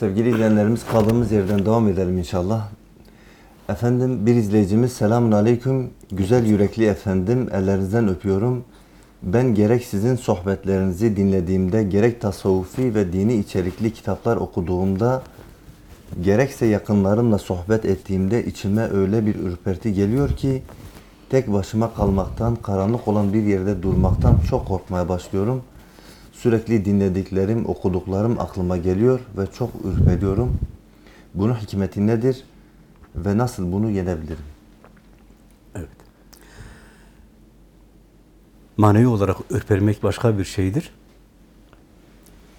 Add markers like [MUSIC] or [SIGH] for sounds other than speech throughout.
Sevgili izleyenlerimiz kaldığımız yerden devam edelim inşallah. Efendim bir izleyicimiz selamun aleyküm. Güzel yürekli efendim ellerinizden öpüyorum. Ben gerek sizin sohbetlerinizi dinlediğimde gerek tasavvufi ve dini içerikli kitaplar okuduğumda gerekse yakınlarımla sohbet ettiğimde içime öyle bir ürperti geliyor ki tek başıma kalmaktan, karanlık olan bir yerde durmaktan çok korkmaya başlıyorum. Sürekli dinlediklerim, okuduklarım aklıma geliyor ve çok ürperiyorum. Bunun hikmeti nedir ve nasıl bunu yenebilirim? Evet. Manevi olarak ürpermek başka bir şeydir.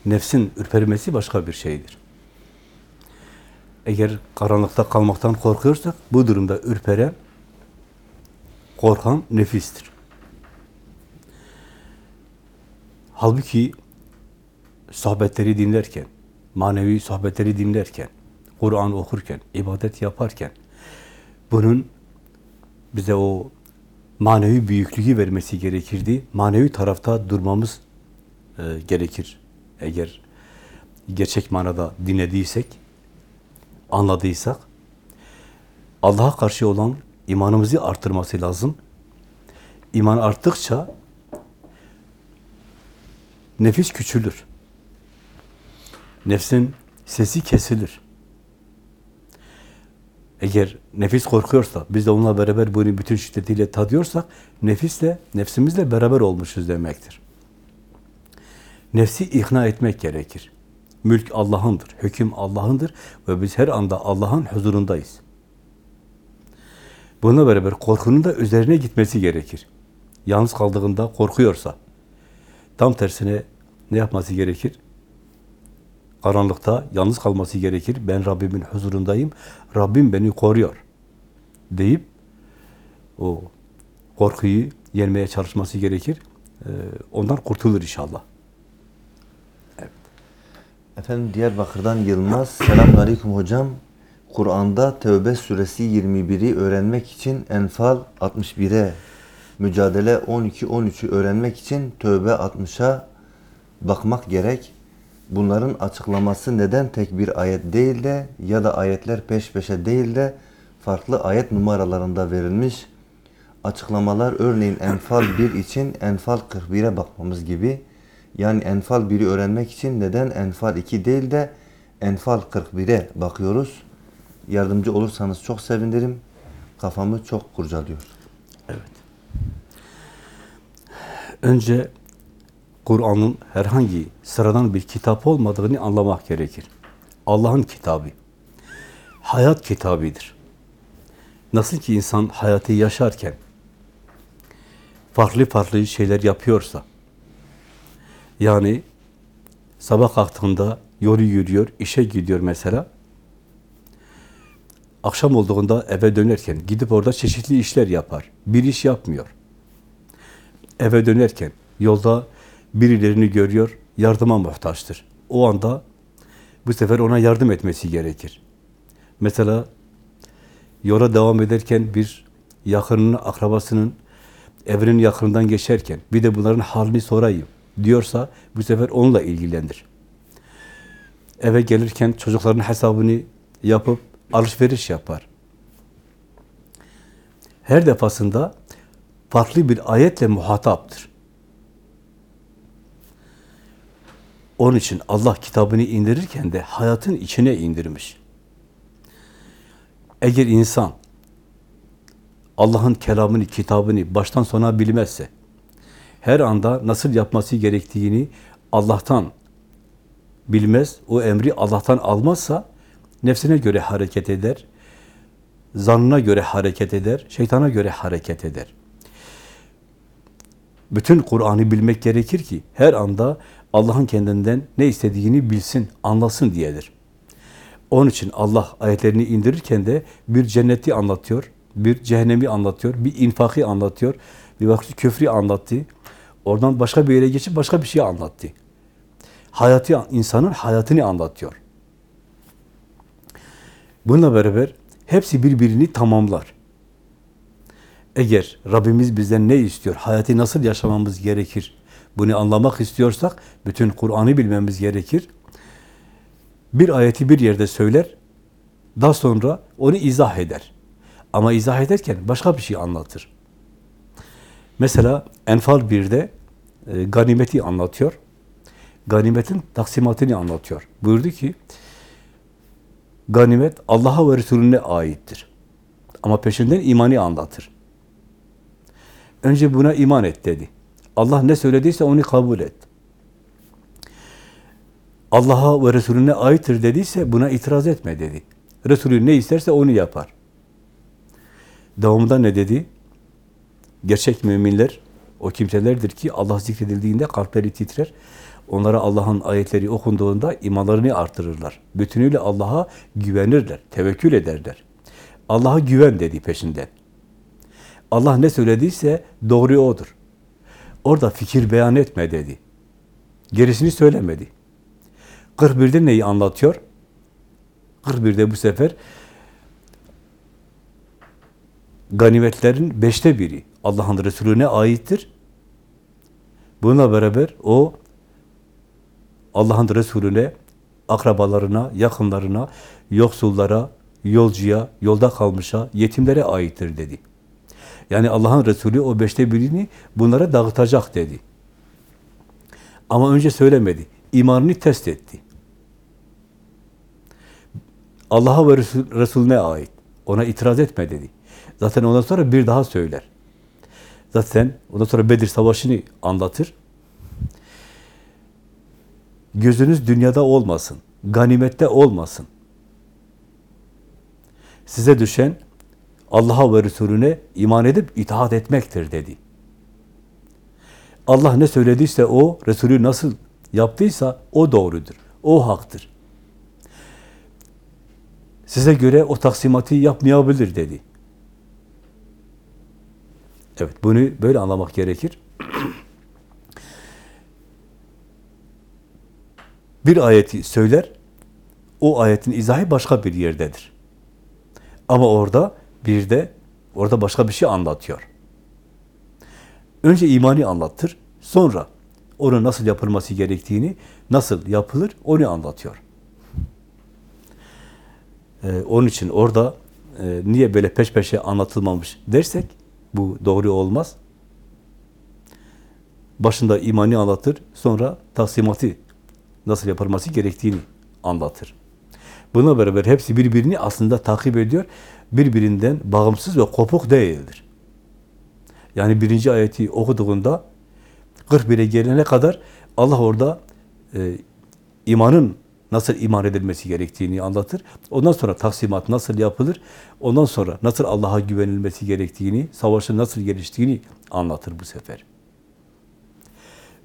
Nefsin ürpermesi başka bir şeydir. Eğer karanlıkta kalmaktan korkuyorsak bu durumda ürperen, korkan nefistir. Halbuki sohbetleri dinlerken, manevi sohbetleri dinlerken, Kur'an okurken, ibadet yaparken bunun bize o manevi büyüklüğü vermesi gerekirdi. Manevi tarafta durmamız e, gerekir. Eğer gerçek manada dinlediysek, anladıysak, Allah'a karşı olan imanımızı artırması lazım. İman arttıkça nefis küçülür. Nefsin sesi kesilir. Eğer nefis korkuyorsa, biz de onunla beraber bunu bütün şiddetiyle tadıyorsak, nefisle, nefsimizle beraber olmuşuz demektir. Nefsi ikna etmek gerekir. Mülk Allah'ındır, hüküm Allah'ındır ve biz her anda Allah'ın huzurundayız. Bununla beraber korkunun da üzerine gitmesi gerekir. Yalnız kaldığında korkuyorsa, tam tersine ne yapması gerekir? Karanlıkta yalnız kalması gerekir. Ben Rabbimin huzurundayım. Rabbim beni koruyor. Deyip o korkuyu yenmeye çalışması gerekir. Ee, ondan kurtulur inşallah. Efendim Diyarbakır'dan Yılmaz. Selamun Aleyküm hocam. Kur'an'da Tevbe suresi 21'i öğrenmek için Enfal 61'e, Mücadele 12-13'ü öğrenmek için Tövbe 60'a bakmak gerek. Bunların açıklaması neden tek bir ayet değil de ya da ayetler peş peşe değil de farklı ayet numaralarında verilmiş. Açıklamalar örneğin Enfal 1 için Enfal 41'e bakmamız gibi. Yani Enfal 1'i öğrenmek için neden Enfal 2 değil de Enfal 41'e bakıyoruz. Yardımcı olursanız çok sevinirim. Kafamı çok kurcalıyor. Önce Kur'an'ın herhangi sıradan bir kitap olmadığını anlamak gerekir. Allah'ın kitabı. Hayat kitabıdır. Nasıl ki insan hayatı yaşarken farklı farklı şeyler yapıyorsa, yani sabah kalktığında yolu yürüyor, işe gidiyor mesela, akşam olduğunda eve dönerken gidip orada çeşitli işler yapar. Bir iş yapmıyor. Eve dönerken yolda birilerini görüyor, yardıma muhtaçtır. O anda bu sefer ona yardım etmesi gerekir. Mesela yola devam ederken bir yakınının, akrabasının evinin yakınından geçerken bir de bunların halini sorayım diyorsa bu sefer onunla ilgilenir. Eve gelirken çocukların hesabını yapıp alışveriş yapar. Her defasında farklı bir ayetle muhataptır. Onun için Allah kitabını indirirken de hayatın içine indirmiş. Eğer insan Allah'ın kelamını, kitabını baştan sona bilmezse, her anda nasıl yapması gerektiğini Allah'tan bilmez, o emri Allah'tan almazsa, nefsine göre hareket eder, zannına göre hareket eder, şeytana göre hareket eder. Bütün Kur'an'ı bilmek gerekir ki her anda Allah'ın kendinden ne istediğini bilsin, anlasın diyedir. Onun için Allah ayetlerini indirirken de bir cenneti anlatıyor, bir cehennemi anlatıyor, bir infakı anlatıyor, bir vakti köfrü anlattı. Oradan başka bir yere geçip başka bir şey anlattı. Hayatı, insanın hayatını anlatıyor. Bununla beraber hepsi birbirini tamamlar. Eğer Rabbimiz bizden ne istiyor, hayatı nasıl yaşamamız gerekir, bunu anlamak istiyorsak bütün Kur'an'ı bilmemiz gerekir. bir ayeti bir yerde söyler, daha sonra onu izah eder. Ama izah ederken başka bir şey anlatır. Mesela Enfal 1'de e, ganimeti anlatıyor. Ganimetin taksimatını anlatıyor. Buyurdu ki, ganimet Allah'a ve Resulüne aittir. Ama peşinden imani anlatır. Önce buna iman et dedi. Allah ne söylediyse onu kabul et. Allah'a ve Resulüne aittir dediyse buna itiraz etme dedi. Resulü ne isterse onu yapar. Devamında ne dedi? Gerçek müminler o kimselerdir ki Allah zikredildiğinde kalpleri titrer. Onlara Allah'ın ayetleri okunduğunda imanlarını artırırlar. Bütünüyle Allah'a güvenirler, tevekkül ederler. Allah'a güven dedi peşinden. Allah ne söylediyse doğru odur. Orada fikir beyan etme dedi. Gerisini söylemedi. 41'de neyi anlatıyor? 41'de bu sefer ganimetlerin beşte biri Allah'ın Resulüne aittir. Bununla beraber o Allah'ın Resulüne, akrabalarına, yakınlarına, yoksullara, yolcuya, yolda kalmışa, yetimlere aittir dedi. Yani Allah'ın Resulü o beşte birini bunlara dağıtacak dedi. Ama önce söylemedi. İmanını test etti. Allah'a ve Resul, Resulüne ait. Ona itiraz etme dedi. Zaten ondan sonra bir daha söyler. Zaten ondan sonra Bedir Savaşı'nı anlatır. Gözünüz dünyada olmasın, ganimette olmasın. Size düşen Allah'a ve Resulüne iman edip itaat etmektir dedi. Allah ne söylediyse o, Resulü nasıl yaptıysa o doğrudur, o haktır. Size göre o taksimatı yapmayabilir dedi. Evet, bunu böyle anlamak gerekir. [CLEARS THROAT] Bir ayeti söyler, o ayetin izahı başka bir yerdedir. Ama orada bir de orada başka bir şey anlatıyor. Önce imani anlatır, sonra onun nasıl yapılması gerektiğini, nasıl yapılır onu anlatıyor. Ee, onun için orada e, niye böyle peş peşe anlatılmamış dersek bu doğru olmaz. Başında imani anlatır, sonra taksimatı nasıl yapılması gerektiğini anlatır. Buna beraber hepsi birbirini aslında takip ediyor. Birbirinden bağımsız ve kopuk değildir. Yani birinci ayeti okuduğunda 41'e gelene kadar Allah orada e, imanın nasıl iman edilmesi gerektiğini anlatır. Ondan sonra taksimat nasıl yapılır, ondan sonra nasıl Allah'a güvenilmesi gerektiğini, savaşın nasıl geliştiğini anlatır bu sefer.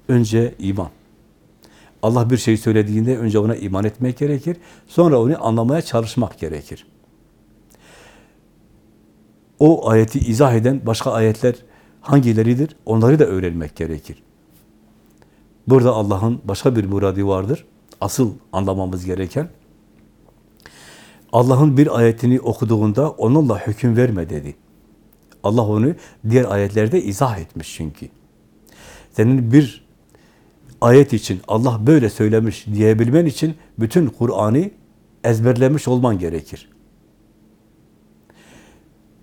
Önce iman. Allah bir şey söylediğinde önce ona iman etmek gerekir, sonra onu anlamaya çalışmak gerekir. O ayeti izah eden başka ayetler hangileridir? Onları da öğrenmek gerekir. Burada Allah'ın başka bir muradı vardır asıl anlamamız gereken Allah'ın bir ayetini okuduğunda onunla hüküm verme dedi. Allah onu diğer ayetlerde izah etmiş çünkü. Senin bir ayet için Allah böyle söylemiş diyebilmen için bütün Kur'an'ı ezberlemiş olman gerekir.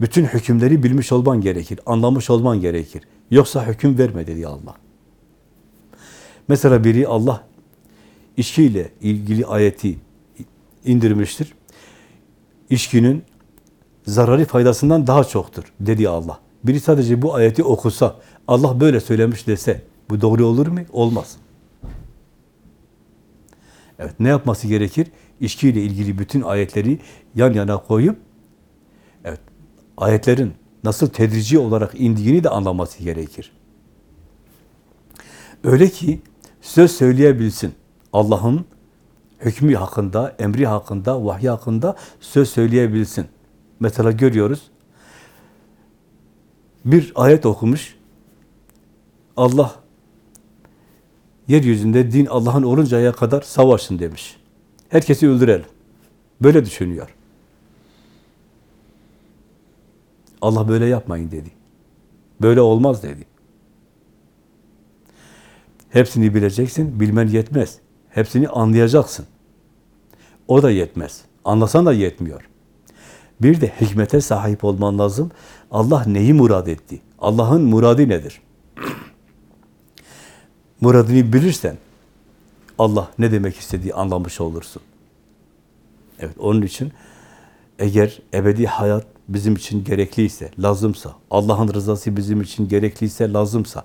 Bütün hükümleri bilmiş olman gerekir, anlamış olman gerekir. Yoksa hüküm verme dedi Allah. Mesela biri Allah içkiyle ilgili ayeti indirmiştir. İçkinin zararı faydasından daha çoktur dedi Allah. Biri sadece bu ayeti okusa, Allah böyle söylemiş dese, bu doğru olur mu? Olmaz. Evet, ne yapması gerekir? İçkiyle ilgili bütün ayetleri yan yana koyup, evet, ayetlerin nasıl tedrici olarak indiğini de anlaması gerekir. Öyle ki söz söyleyebilsin. Allah'ın hükmü hakkında, emri hakkında, vahyi hakkında söz söyleyebilsin. Mesela görüyoruz, bir ayet okumuş, Allah yeryüzünde din Allah'ın oluncaya kadar savaşın demiş. Herkesi öldürelim. Böyle düşünüyor. Allah böyle yapmayın dedi. Böyle olmaz dedi. Hepsini bileceksin, bilmen yetmez. Hepsini anlayacaksın. O da yetmez. Anlasan da yetmiyor. Bir de hikmete sahip olman lazım. Allah neyi murad etti? Allah'ın muradı nedir? Muradını bilirsen Allah ne demek istediği anlamış olursun. Evet, onun için eğer ebedi hayat bizim için gerekliyse, lazımsa, Allah'ın rızası bizim için gerekliyse, lazımsa,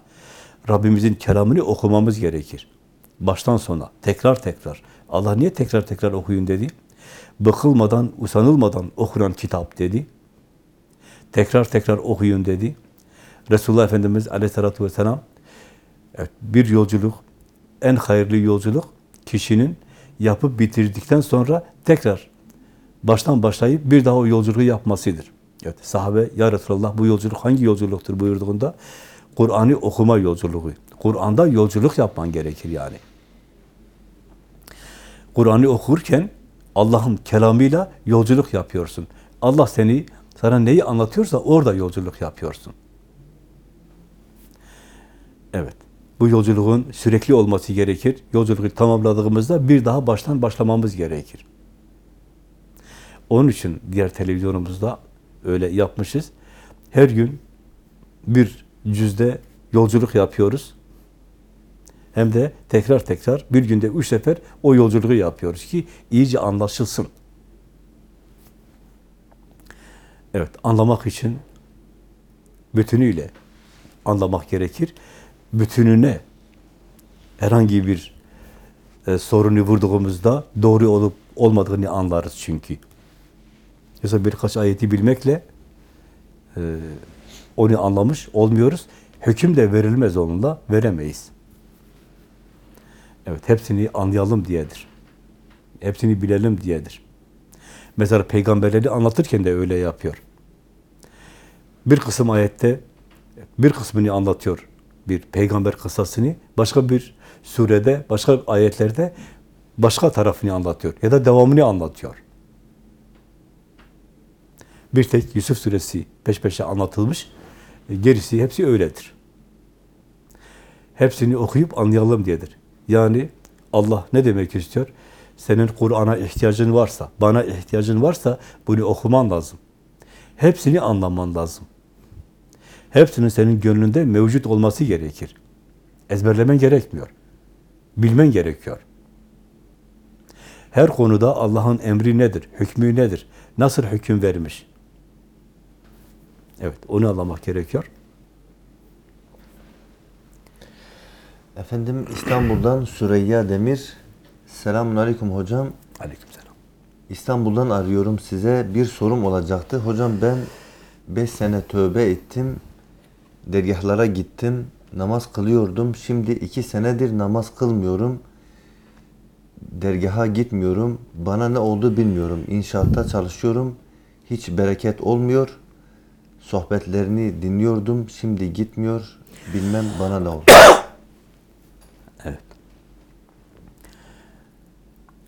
Rabbimizin kelamını okumamız gerekir. Baştan sona, tekrar tekrar. Allah niye tekrar tekrar okuyun dedi? Bıkılmadan, usanılmadan okunan kitap dedi. Tekrar tekrar okuyun dedi. Resulullah Efendimiz aleyhissalatü vesselam evet, bir yolculuk, en hayırlı yolculuk kişinin yapıp bitirdikten sonra tekrar baştan başlayıp bir daha o yolculuğu yapmasıdır. Evet, sahabe, ya Resulallah bu yolculuk hangi yolculuktur buyurduğunda Kur'an'ı okuma yolculuğu. Kur'an'da yolculuk yapman gerekir yani. Kur'an'ı okurken Allah'ın kelamıyla yolculuk yapıyorsun. Allah seni, sana neyi anlatıyorsa orada yolculuk yapıyorsun. Evet. Bu yolculuğun sürekli olması gerekir. Yolculuğu tamamladığımızda bir daha baştan başlamamız gerekir. Onun için diğer televizyonumuzda öyle yapmışız. Her gün bir cüzde yolculuk yapıyoruz. Hem de tekrar tekrar bir günde üç sefer o yolculuğu yapıyoruz ki iyice anlaşılsın. Evet, anlamak için bütünüyle anlamak gerekir. Bütününe herhangi bir e, sorunu vurduğumuzda doğru olup olmadığını anlarız çünkü. Yoksa birkaç ayeti bilmekle e, onu anlamış olmuyoruz. Hüküm de verilmez onunla, veremeyiz. Evet, hepsini anlayalım diyedir. Hepsini bilelim diyedir. Mesela peygamberleri anlatırken de öyle yapıyor. Bir kısım ayette bir kısmını anlatıyor. Bir peygamber kıssasını, başka bir surede, başka ayetlerde başka tarafını anlatıyor ya da devamını anlatıyor. Bir tek Yusuf suresi peş peşe anlatılmış, gerisi hepsi öyledir. Hepsini okuyup anlayalım diyedir. Yani Allah ne demek istiyor? Senin Kur'an'a ihtiyacın varsa, bana ihtiyacın varsa bunu okuman lazım. Hepsini anlaman lazım. Hepsinin senin gönlünde mevcut olması gerekir. Ezberlemen gerekmiyor. Bilmen gerekiyor. Her konuda Allah'ın emri nedir? Hükmü nedir? Nasıl hüküm vermiş? Evet, onu anlamak gerekiyor. Efendim İstanbul'dan Süreyya Demir. Selamun Aleyküm hocam. Aleykümselam. İstanbul'dan arıyorum size. Bir sorum olacaktı. Hocam ben 5 sene tövbe ettim. Dergahlara gittim. Namaz kılıyordum. Şimdi 2 senedir namaz kılmıyorum. Dergaha gitmiyorum. Bana ne oldu bilmiyorum. İnşaatta çalışıyorum. Hiç bereket olmuyor. Sohbetlerini dinliyordum. Şimdi gitmiyor. Bilmem bana ne oldu. [COUGHS] Evet.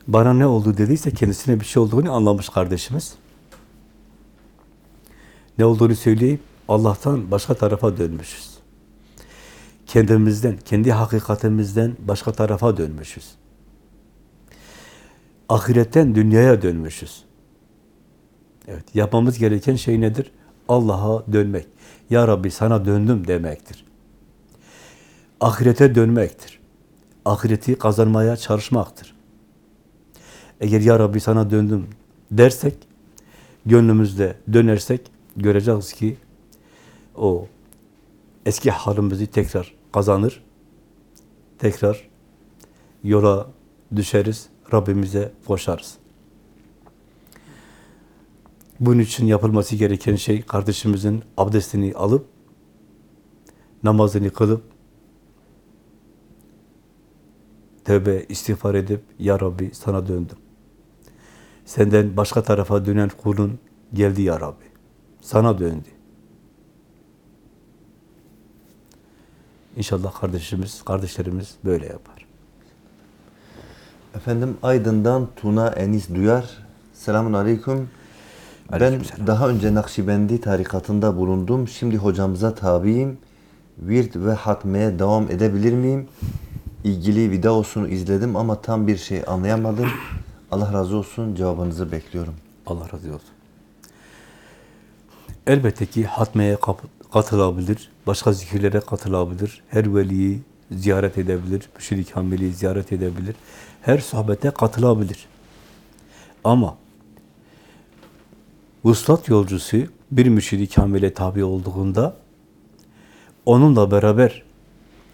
Bana ne oldu dediyse kendisine bir şey olduğunu anlamış kardeşimiz. Ne olduğunu söyleyip Allah'tan başka tarafa dönmüşüz. Kendimizden, kendi hakikatimizden başka tarafa dönmüşüz. Ahiretten dünyaya dönmüşüz. Evet, yapmamız gereken şey nedir? Allah'a dönmek. Ya Rabbi sana döndüm demektir. Ahirete dönmektir. Ahireti kazanmaya çalışmaktır. Eğer Ya Rabbi sana döndüm dersek, gönlümüzde dönersek, göreceğiz ki o eski halimizi tekrar kazanır, tekrar yola düşeriz, Rabbimize koşarız. Bunun için yapılması gereken şey kardeşimizin abdestini alıp namazını kılıp tövbe istiğfar edip ya Rabbi sana döndüm. Senden başka tarafa dönen kulun geldi ya Rabbi. Sana döndü. İnşallah kardeşimiz, kardeşlerimiz böyle yapar. Efendim Aydın'dan Tuna Enis Duyar. Selamun Aleyküm. Ben Aleykümselam. daha önce Nakşibendi tarikatında bulundum. Şimdi hocamıza tabiyim. Virt ve hatmeye devam edebilir miyim? İlgili videosunu izledim ama tam bir şey anlayamadım. Allah razı olsun. Cevabınızı bekliyorum. Allah razı olsun. Elbette ki hatmeye katılabilir, başka zikirlere katılabilir, her veliyi ziyaret edebilir, müşrik hamili ziyaret edebilir, her sohbete katılabilir. Ama vuslat yolcusu bir müşrik hamile tabi olduğunda onunla beraber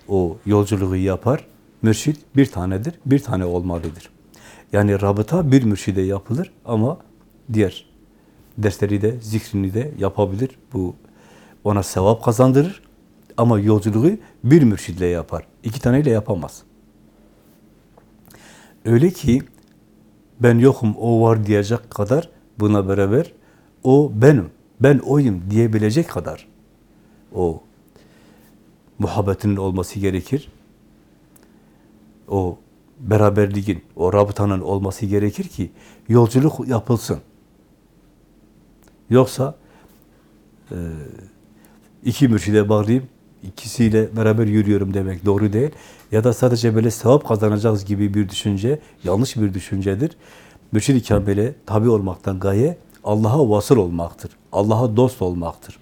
o yolculuğu yapar. Mürşid bir tanedir, bir tane olmalıdır. Yani rabıta bir mürşide yapılır ama diğer dersleri de, zikrini de yapabilir. Bu ona sevap kazandırır. Ama yolculuğu bir mürşidle yapar. İki taneyle yapamaz. Öyle ki ben yokum, o var diyecek kadar buna beraber o benim, ben oyum diyebilecek kadar o muhabbetinin olması gerekir. O beraberliğin, o rabıtanın olması gerekir ki yolculuk yapılsın. Yoksa e, iki mürşide bağlayayım, ikisiyle beraber yürüyorum demek doğru değil. Ya da sadece böyle sevap kazanacağız gibi bir düşünce, yanlış bir düşüncedir. Mürşid-i Kamil'e tabi olmaktan gaye, Allah'a vasıl olmaktır. Allah'a dost olmaktır.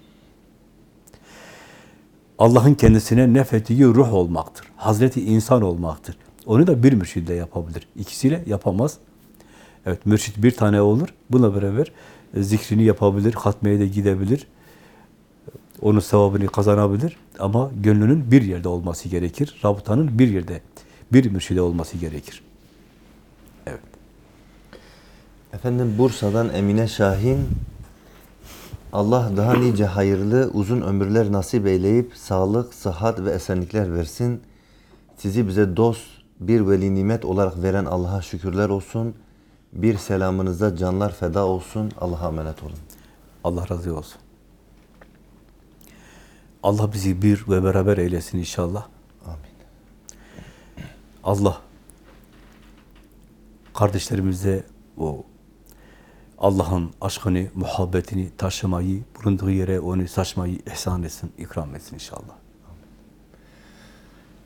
Allah'ın kendisine nefettiği ruh olmaktır. Hazreti insan olmaktır. Onu da bir mürşidle yapabilir. İkisiyle yapamaz. Evet, mürşid bir tane olur. Buna beraber e, zikrini yapabilir, hatmeye de gidebilir. Onun sevabını kazanabilir. Ama gönlünün bir yerde olması gerekir. Rabıtanın bir yerde, bir mürşide olması gerekir. Evet. Efendim Bursa'dan Emine Şahin Allah daha nice hayırlı uzun ömürler nasip eyleyip sağlık, sıhhat ve esenlikler versin. Sizi bize dost, bir veli nimet olarak veren Allah'a şükürler olsun. Bir selamınıza canlar feda olsun. Allah'a emanet olun. Allah razı olsun. Allah bizi bir ve beraber eylesin inşallah. Amin. Allah kardeşlerimize o Allah'ın aşkını, muhabbetini taşımayı, bulunduğu yere onu saçmayı ihsan etsin, ikram etsin inşallah.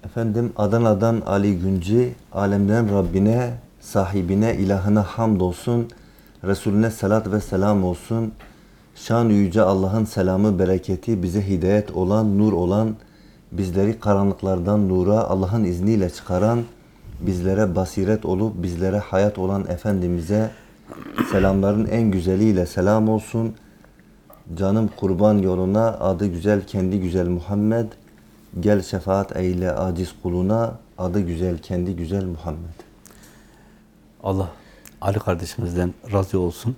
Efendim Adana'dan Ali Günci, alemden Rabbine, sahibine, ilahına hamdolsun, Resulüne salat ve selam olsun. Şan yüce Allah'ın selamı, bereketi, bize hidayet olan, nur olan, bizleri karanlıklardan nura Allah'ın izniyle çıkaran, bizlere basiret olup bizlere hayat olan Efendimiz'e selamların en güzeliyle selam olsun. Canım kurban yoluna adı güzel kendi güzel Muhammed. Gel şefaat eyle aciz kuluna adı güzel kendi güzel Muhammed. Allah Ali kardeşimizden razı olsun.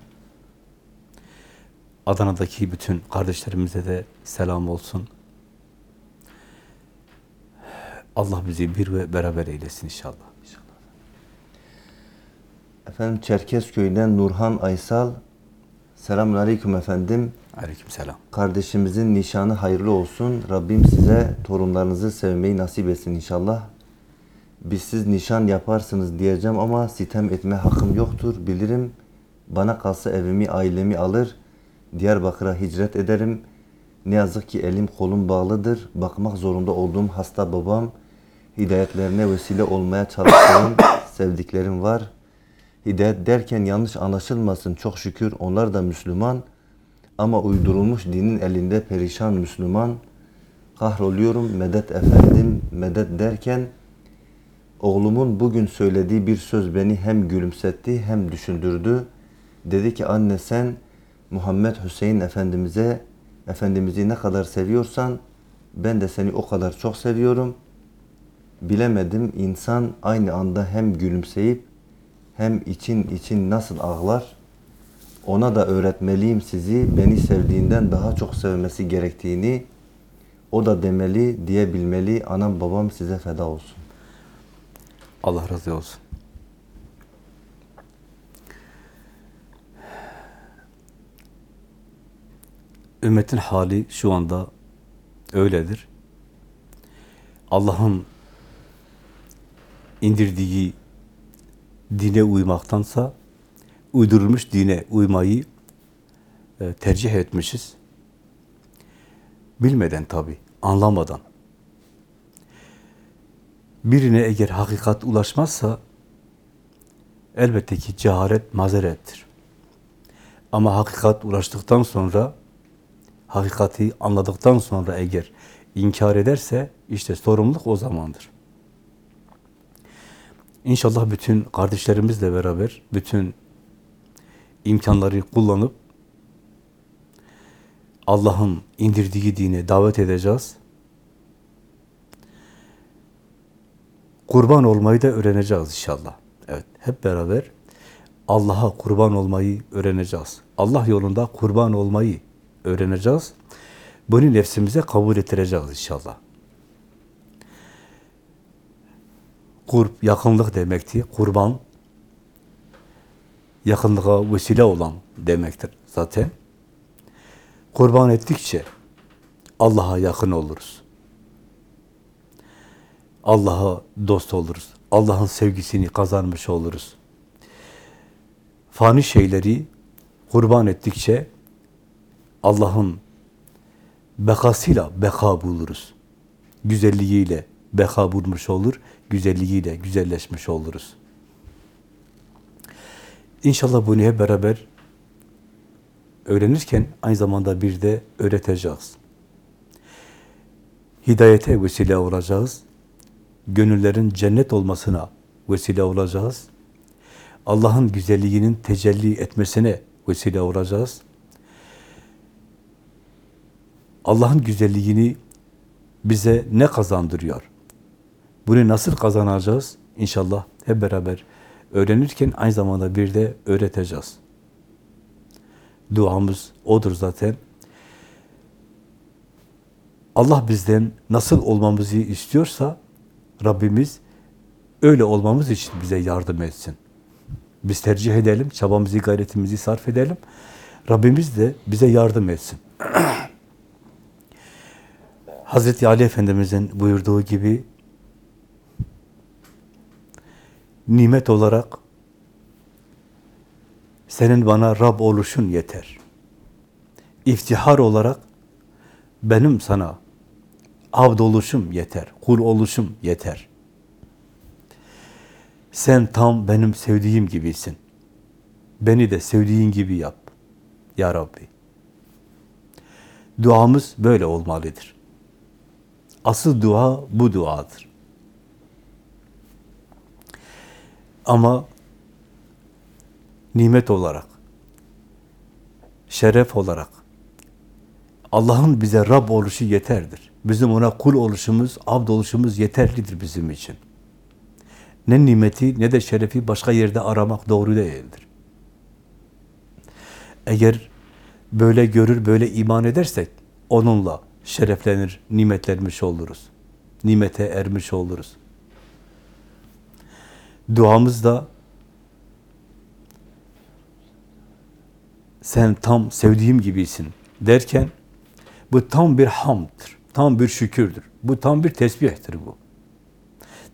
Adana'daki bütün kardeşlerimize de selam olsun. Allah bizi bir ve beraber eylesin inşallah. Efendim Çerkezköy'den Nurhan Aysal. Selamun Aleyküm efendim. Aleyküm selam. Kardeşimizin nişanı hayırlı olsun. Rabbim size torunlarınızı sevmeyi nasip etsin inşallah. Biz siz nişan yaparsınız diyeceğim ama sitem etme hakkım yoktur. Bilirim bana kalsa evimi ailemi alır. Diyarbakır'a hicret ederim. Ne yazık ki elim kolum bağlıdır. Bakmak zorunda olduğum hasta babam. Hidayetlerine vesile olmaya çalıştığım [COUGHS] sevdiklerim var. Hidayet derken yanlış anlaşılmasın. Çok şükür onlar da Müslüman. Ama uydurulmuş dinin elinde perişan Müslüman. Kahroluyorum medet efendim medet derken oğlumun bugün söylediği bir söz beni hem gülümsetti hem düşündürdü. Dedi ki anne sen Muhammed Hüseyin Efendimiz'e Efendimiz'i ne kadar seviyorsan ben de seni o kadar çok seviyorum. Bilemedim insan aynı anda hem gülümseyip hem için için nasıl ağlar. Ona da öğretmeliyim sizi beni sevdiğinden daha çok sevmesi gerektiğini. O da demeli, diyebilmeli. Anam babam size feda olsun. Allah razı olsun. Ümmetin hali şu anda öyledir. Allah'ın indirdiği dine uymaktansa uydurulmuş dine uymayı e, tercih etmişiz. Bilmeden tabi, anlamadan. Birine eğer hakikat ulaşmazsa elbette ki cehalet mazerettir. Ama hakikat ulaştıktan sonra, hakikati anladıktan sonra eğer inkar ederse, işte sorumluluk o zamandır. İnşallah bütün kardeşlerimizle beraber, bütün imkanları kullanıp, Allah'ın indirdiği dine davet edeceğiz. Kurban olmayı da öğreneceğiz inşallah. Evet, hep beraber Allah'a kurban olmayı öğreneceğiz. Allah yolunda kurban olmayı öğreneceğiz. Bunu nefsimize kabul ettireceğiz inşallah. Kurb, yakınlık demekti. Kurban, yakınlığa vesile olan demektir zaten. Kurban ettikçe Allah'a yakın oluruz. Allah'a dost oluruz. Allah'ın sevgisini kazanmış oluruz. Fani şeyleri kurban ettikçe Allah'ın bekasıyla beka buluruz. Güzelliğiyle beka bulmuş olur, güzelliğiyle güzelleşmiş oluruz. İnşallah bunu hep beraber öğrenirken aynı zamanda bir de öğreteceğiz. Hidayete vesile olacağız. Gönüllerin cennet olmasına vesile olacağız. Allah'ın güzelliğinin tecelli etmesine vesile olacağız. Allah'ın güzelliğini bize ne kazandırıyor? Bunu nasıl kazanacağız? İnşallah hep beraber öğrenirken aynı zamanda bir de öğreteceğiz. Duamız odur zaten. Allah bizden nasıl olmamızı istiyorsa Rabbimiz öyle olmamız için bize yardım etsin. Biz tercih edelim, çabamızı, gayretimizi sarf edelim. Rabbimiz de bize yardım etsin. [CLEARS THROAT] Hazreti Ali Efendimiz'in buyurduğu gibi nimet olarak senin bana Rab oluşun yeter. İftihar olarak benim sana abd oluşum yeter, kul oluşum yeter. Sen tam benim sevdiğim gibisin. Beni de sevdiğin gibi yap. Ya Rabbi. Duamız böyle olmalıdır. Asıl dua bu duadır. Ama nimet olarak, şeref olarak Allah'ın bize Rab oluşu yeterdir. Bizim ona kul oluşumuz, abd oluşumuz yeterlidir bizim için. Ne nimeti ne de şerefi başka yerde aramak doğru değildir. Eğer böyle görür, böyle iman edersek onunla şereflenir, nimetlenmiş oluruz. Nimete ermiş oluruz. Duamız da sen tam sevdiğim gibisin derken bu tam bir hamdır, tam bir şükürdür. Bu tam bir tesbihtir bu.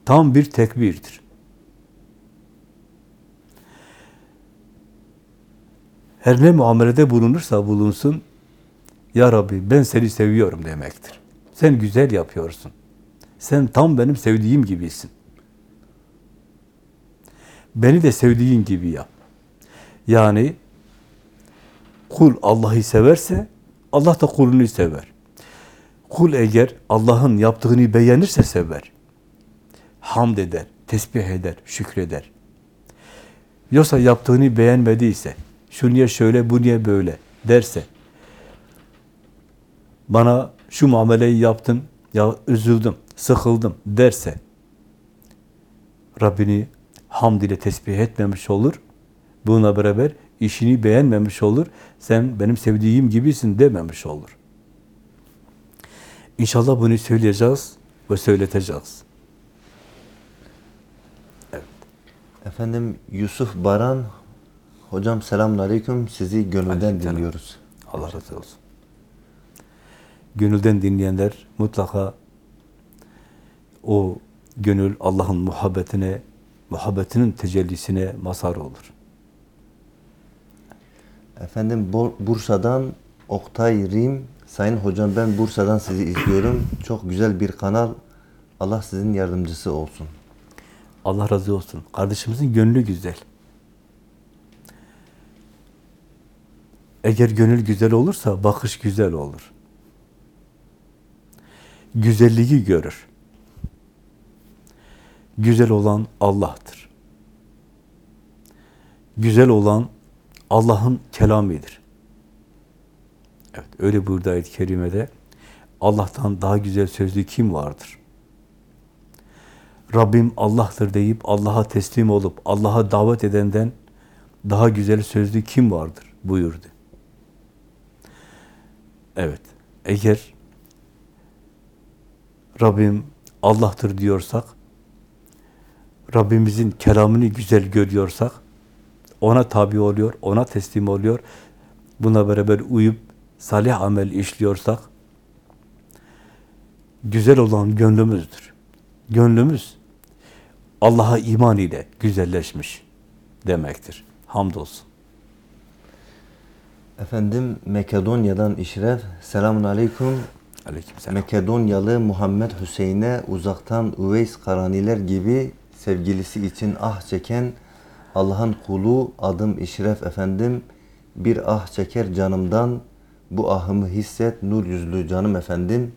Tam bir tekbirdir. Her ne muamelede bulunursa bulunsun, Ya Rabbi ben seni seviyorum demektir. Sen güzel yapıyorsun. Sen tam benim sevdiğim gibisin. Beni de sevdiğin gibi yap. Yani kul Allah'ı severse Allah da kulunu sever. Kul eğer Allah'ın yaptığını beğenirse sever. Hamd eder, tesbih eder, şükreder. Yoksa yaptığını beğenmediyse, şu niye şöyle, bu niye böyle derse, bana şu muameleyi yaptın, ya üzüldüm, sıkıldım derse, Rabbini hamd ile tesbih etmemiş olur. Bununla beraber işini beğenmemiş olur. Sen benim sevdiğim gibisin dememiş olur. İnşallah bunu söyleyeceğiz ve söyleteceğiz. Efendim Yusuf Baran hocam selamun aleyküm sizi gönülden dinliyoruz. Allah razı olsun gönülden dinleyenler mutlaka o gönül Allah'ın muhabbetine, muhabbetinin tecellisine mazhar olur. Efendim Bursa'dan Oktay Rim, Sayın Hocam ben Bursa'dan sizi izliyorum. Çok güzel bir kanal. Allah sizin yardımcısı olsun. Allah razı olsun. Kardeşimizin gönlü güzel. Eğer gönül güzel olursa bakış güzel olur. Güzelliği görür. Güzel olan Allah'tır. Güzel olan Allah'ın kelamidir. Evet, öyle burada ayet-i kerimede Allah'tan daha güzel sözlü kim vardır? Rabbim Allah'tır deyip Allah'a teslim olup Allah'a davet edenden daha güzel sözlü kim vardır buyurdu. Evet, eğer Rabbim Allah'tır diyorsak, Rabbimizin kelamını güzel görüyorsak, ona tabi oluyor, ona teslim oluyor, buna beraber uyup salih amel işliyorsak, güzel olan gönlümüzdür. Gönlümüz Allah'a iman ile güzelleşmiş demektir. Hamdolsun. Efendim Makedonya'dan İşref. Selamun Aleyküm. Aleykümselam. Makedonyalı Muhammed Hüseyin'e uzaktan Üveys Karaniler gibi sevgilisi için ah çeken Allah'ın kulu adım İşref efendim bir ah çeker canımdan bu ahımı hisset nur yüzlü canım efendim.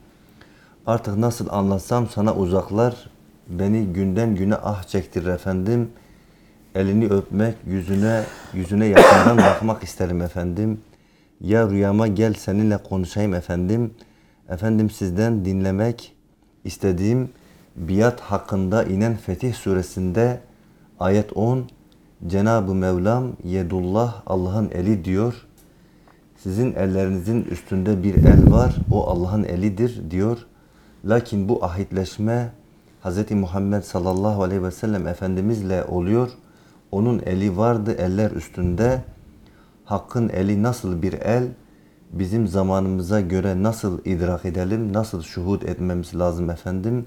Artık nasıl anlatsam sana uzaklar beni günden güne ah çektirir efendim. Elini öpmek yüzüne yüzüne yakından bakmak isterim efendim. Ya rüyama gel seninle konuşayım efendim efendim sizden dinlemek istediğim biat hakkında inen Fetih suresinde ayet 10 Cenab-ı Mevlam yedullah Allah'ın eli diyor. Sizin ellerinizin üstünde bir el var. O Allah'ın elidir diyor. Lakin bu ahitleşme Hz. Muhammed sallallahu aleyhi ve sellem Efendimizle oluyor. Onun eli vardı eller üstünde. Hakkın eli nasıl bir el? Bizim zamanımıza göre nasıl idrak edelim? Nasıl şuhud etmemiz lazım efendim?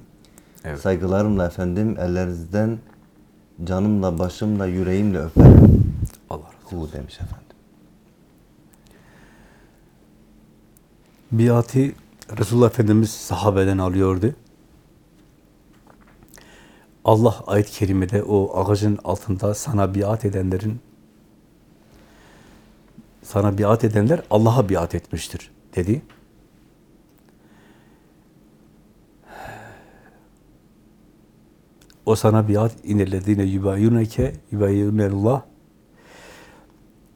Evet. Saygılarımla efendim ellerinizden canımla, başımla, yüreğimle öperim. Allah razı olsun. Hu demiş efendim. Biatı Resulullah Efendimiz sahabeden alıyordu. Allah ayet-i kerimede o ağacın altında sana biat edenlerin sana biat edenler Allah'a biat etmiştir dedi. O sana biat inellezine yubayuneke yubayunellah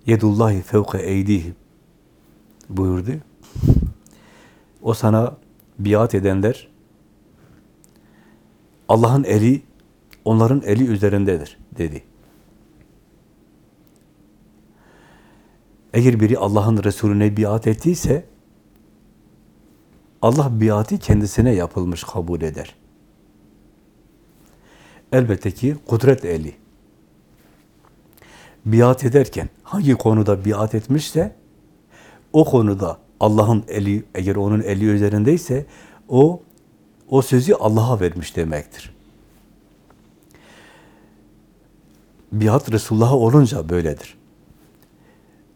yedullahi fevke eydihim buyurdu. O sana biat edenler Allah'ın eli onların eli üzerindedir dedi. Eğer biri Allah'ın Resulüne biat ettiyse Allah biatı kendisine yapılmış kabul eder. Elbette ki kudret eli. Biat ederken hangi konuda biat etmişse o konuda Allah'ın eli eğer onun eli üzerindeyse o o sözü Allah'a vermiş demektir. Biat Resulullah'a olunca böyledir.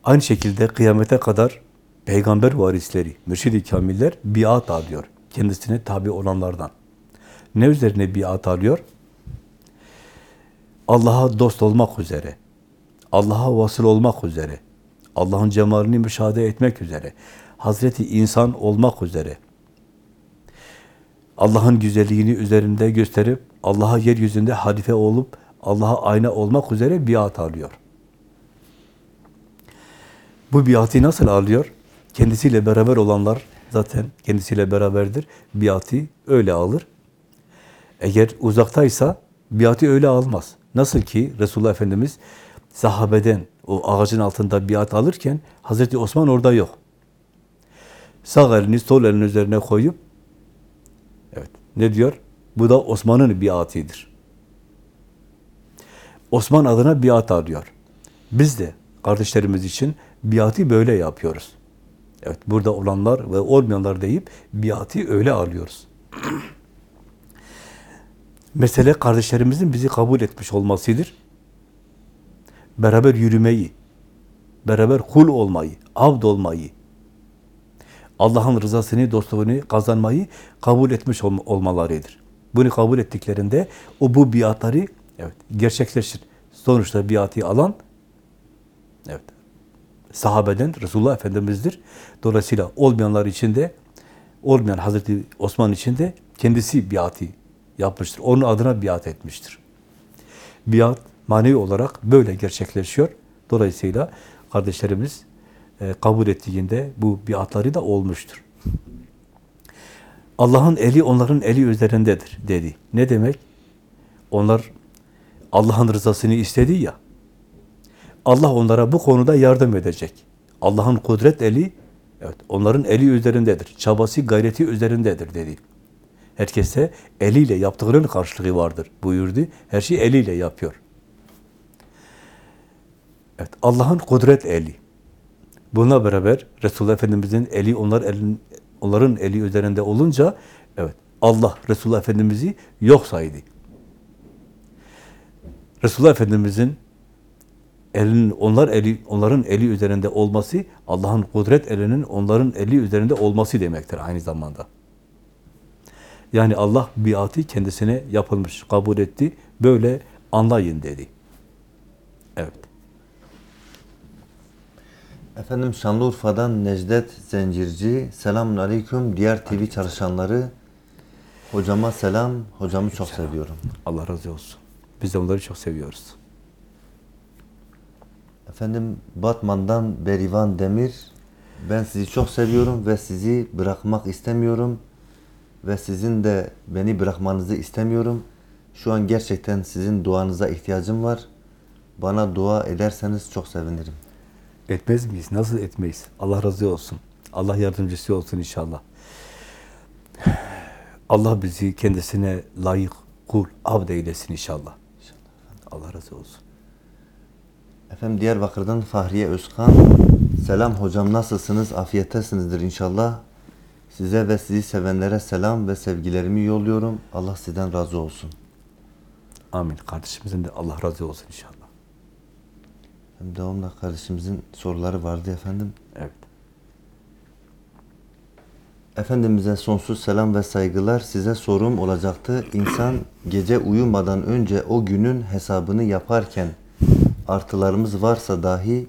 Aynı şekilde kıyamete kadar peygamber varisleri, mürşid-i kamiller biat alıyor. Kendisine tabi olanlardan. Ne üzerine biat alıyor? Allah'a dost olmak üzere, Allah'a vasıl olmak üzere, Allah'ın cemalini müşahede etmek üzere, Hazreti insan olmak üzere, Allah'ın güzelliğini üzerinde gösterip, Allah'a yeryüzünde halife olup, Allah'a ayna olmak üzere biat alıyor. Bu biatı nasıl alıyor? Kendisiyle beraber olanlar zaten kendisiyle beraberdir. Biatı öyle alır. Eğer uzaktaysa biatı öyle almaz. Nasıl ki Resulullah Efendimiz sahabeden o ağacın altında biat alırken Hazreti Osman orada yok. Sağ elini sol elinin üzerine koyup evet ne diyor? Bu da Osman'ın biatidir. Osman adına biat alıyor. Biz de kardeşlerimiz için biatı böyle yapıyoruz. Evet burada olanlar ve olmayanlar deyip biatı öyle alıyoruz. Mesele kardeşlerimizin bizi kabul etmiş olmasıdır. Beraber yürümeyi, beraber kul olmayı, abd olmayı, Allah'ın rızasını, dostluğunu kazanmayı kabul etmiş olma- olmalarıdır. Bunu kabul ettiklerinde o bu biatları evet gerçekleşir. Sonuçta biatı alan evet sahabeden Resulullah Efendimiz'dir. Dolayısıyla olmayanlar için de olmayan Hazreti Osman için de kendisi biatı yapmıştır. Onun adına biat etmiştir. Biat manevi olarak böyle gerçekleşiyor. Dolayısıyla kardeşlerimiz e, kabul ettiğinde bu biatları da olmuştur. Allah'ın eli onların eli üzerindedir dedi. Ne demek? Onlar Allah'ın rızasını istedi ya. Allah onlara bu konuda yardım edecek. Allah'ın kudret eli evet onların eli üzerindedir. Çabası, gayreti üzerindedir dedi. Herkese eliyle yaptığının karşılığı vardır buyurdu. Her şeyi eliyle yapıyor. Evet, Allah'ın kudret eli. Buna beraber Resulullah Efendimiz'in eli onlar elin, onların eli üzerinde olunca evet Allah Resulullah Efendimiz'i yok saydı. Resulullah Efendimiz'in elinin onlar eli onların eli üzerinde olması Allah'ın kudret elinin onların eli üzerinde olması demektir aynı zamanda. Yani Allah biatı kendisine yapılmış, kabul etti. Böyle anlayın dedi. Evet. Efendim Şanlıurfa'dan Necdet Zencirci. Selamun Aleyküm. Diğer TV çalışanları. Hocama selam. Hocamı çok seviyorum. Allah razı olsun. Biz de onları çok seviyoruz. Efendim Batman'dan Berivan Demir. Ben sizi çok seviyorum ve sizi bırakmak istemiyorum. Ve sizin de beni bırakmanızı istemiyorum. Şu an gerçekten sizin duanıza ihtiyacım var. Bana dua ederseniz çok sevinirim. Etmez miyiz? Nasıl etmeyiz? Allah razı olsun. Allah yardımcısı olsun inşallah. Allah bizi kendisine layık kul, abd eylesin inşallah. Allah razı olsun. Efendim Diyarbakır'dan Fahriye Özkan. Selam hocam nasılsınız? Afiyettesinizdir inşallah. Size ve sizi sevenlere selam ve sevgilerimi yolluyorum. Allah sizden razı olsun. Amin. Kardeşimizin de Allah razı olsun inşallah. Hem devamla kardeşimizin soruları vardı efendim. Evet. Efendimiz'e sonsuz selam ve saygılar. Size sorum olacaktı. İnsan gece uyumadan önce o günün hesabını yaparken artılarımız varsa dahi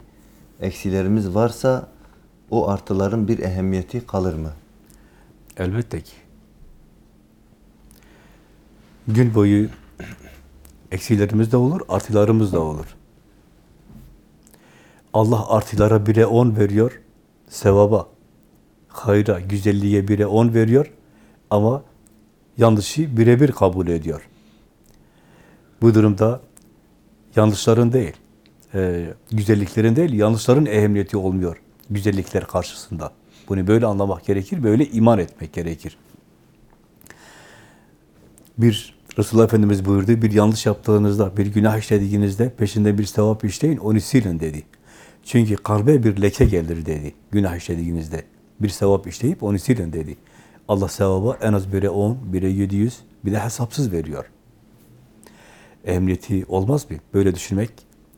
eksilerimiz varsa o artıların bir ehemmiyeti kalır mı? Elbette ki. Gün boyu eksilerimiz de olur, artılarımız da olur. Allah artılara bire on veriyor, sevaba, hayra, güzelliğe bire on veriyor ama yanlışı birebir kabul ediyor. Bu durumda yanlışların değil, e, güzelliklerin değil, yanlışların ehemmiyeti olmuyor güzellikler karşısında. Bunu böyle anlamak gerekir, böyle iman etmek gerekir. Bir Resulullah Efendimiz buyurdu, bir yanlış yaptığınızda, bir günah işlediğinizde peşinde bir sevap işleyin, onu silin dedi. Çünkü kalbe bir leke gelir dedi, günah işlediğinizde. Bir sevap işleyip onu silin dedi. Allah sevaba en az bire on, bire yedi yüz, bir de hesapsız veriyor. Emniyeti olmaz mı? Böyle düşünmek,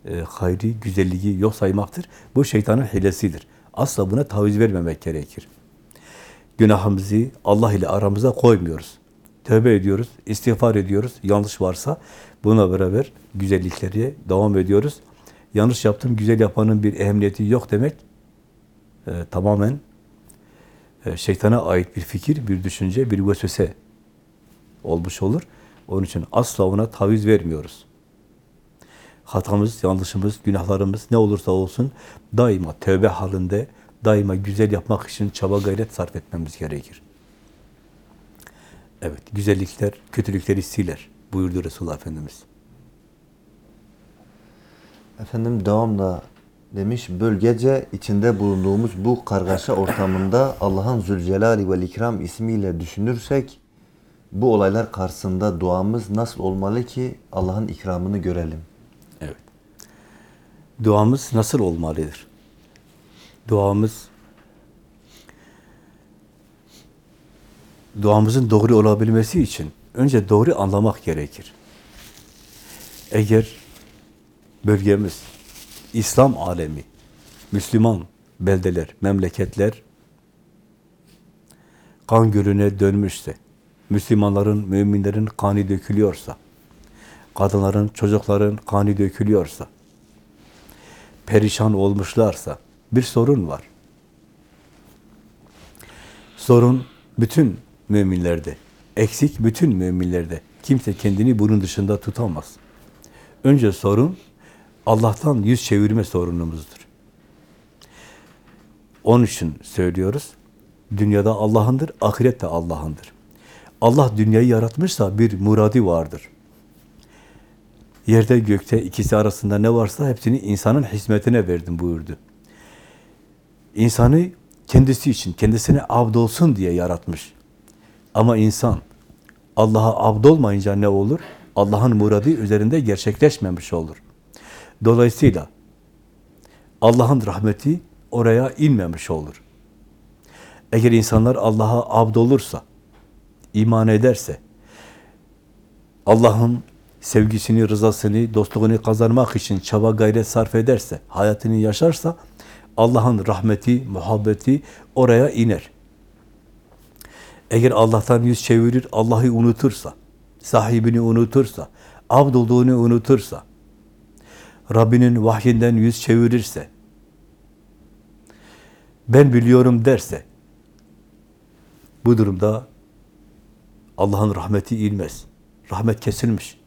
e, güzelliği yok saymaktır. Bu şeytanın hilesidir. Asla buna taviz vermemek gerekir. Günahımızı Allah ile aramıza koymuyoruz. Tövbe ediyoruz, istiğfar ediyoruz. Yanlış varsa buna beraber güzelliklere devam ediyoruz. Yanlış yaptım, güzel yapanın bir ehemmiyeti yok demek e, tamamen e, şeytana ait bir fikir, bir düşünce, bir vesvese olmuş olur. Onun için asla ona taviz vermiyoruz. Hatamız, yanlışımız, günahlarımız ne olursa olsun daima tövbe halinde, daima güzel yapmak için çaba gayret sarf etmemiz gerekir. Evet, güzellikler kötülükleri siler buyurdu Resulullah Efendimiz. Efendim devamla demiş bölgece içinde bulunduğumuz bu kargaşa ortamında Allah'ın Zülcelali ve İkram ismiyle düşünürsek bu olaylar karşısında duamız nasıl olmalı ki Allah'ın ikramını görelim? Duamız nasıl olmalıdır? Duamız duamızın doğru olabilmesi için önce doğru anlamak gerekir. Eğer bölgemiz, İslam alemi, Müslüman beldeler, memleketler kan gölüne dönmüşse, Müslümanların, müminlerin kanı dökülüyorsa, kadınların, çocukların kanı dökülüyorsa, perişan olmuşlarsa, bir sorun var. Sorun bütün müminlerde. Eksik bütün müminlerde. Kimse kendini bunun dışında tutamaz. Önce sorun Allah'tan yüz çevirme sorunumuzdur. Onun için söylüyoruz. Dünyada Allah'ındır, ahiret de Allah'ındır. Allah dünyayı yaratmışsa bir muradi vardır. Yerde gökte ikisi arasında ne varsa hepsini insanın hizmetine verdim buyurdu. İnsanı kendisi için, kendisine abd olsun diye yaratmış. Ama insan Allah'a abd olmayınca ne olur? Allah'ın muradı üzerinde gerçekleşmemiş olur. Dolayısıyla Allah'ın rahmeti oraya inmemiş olur. Eğer insanlar Allah'a abd olursa, iman ederse, Allah'ın sevgisini, rızasını, dostluğunu kazanmak için çaba gayret sarf ederse, hayatını yaşarsa, Allah'ın rahmeti, muhabbeti oraya iner. Eğer Allah'tan yüz çevirir, Allah'ı unutursa, sahibini unutursa, abd olduğunu unutursa, Rabbinin vahyinden yüz çevirirse, ben biliyorum derse, bu durumda Allah'ın rahmeti inmez. Rahmet kesilmiş.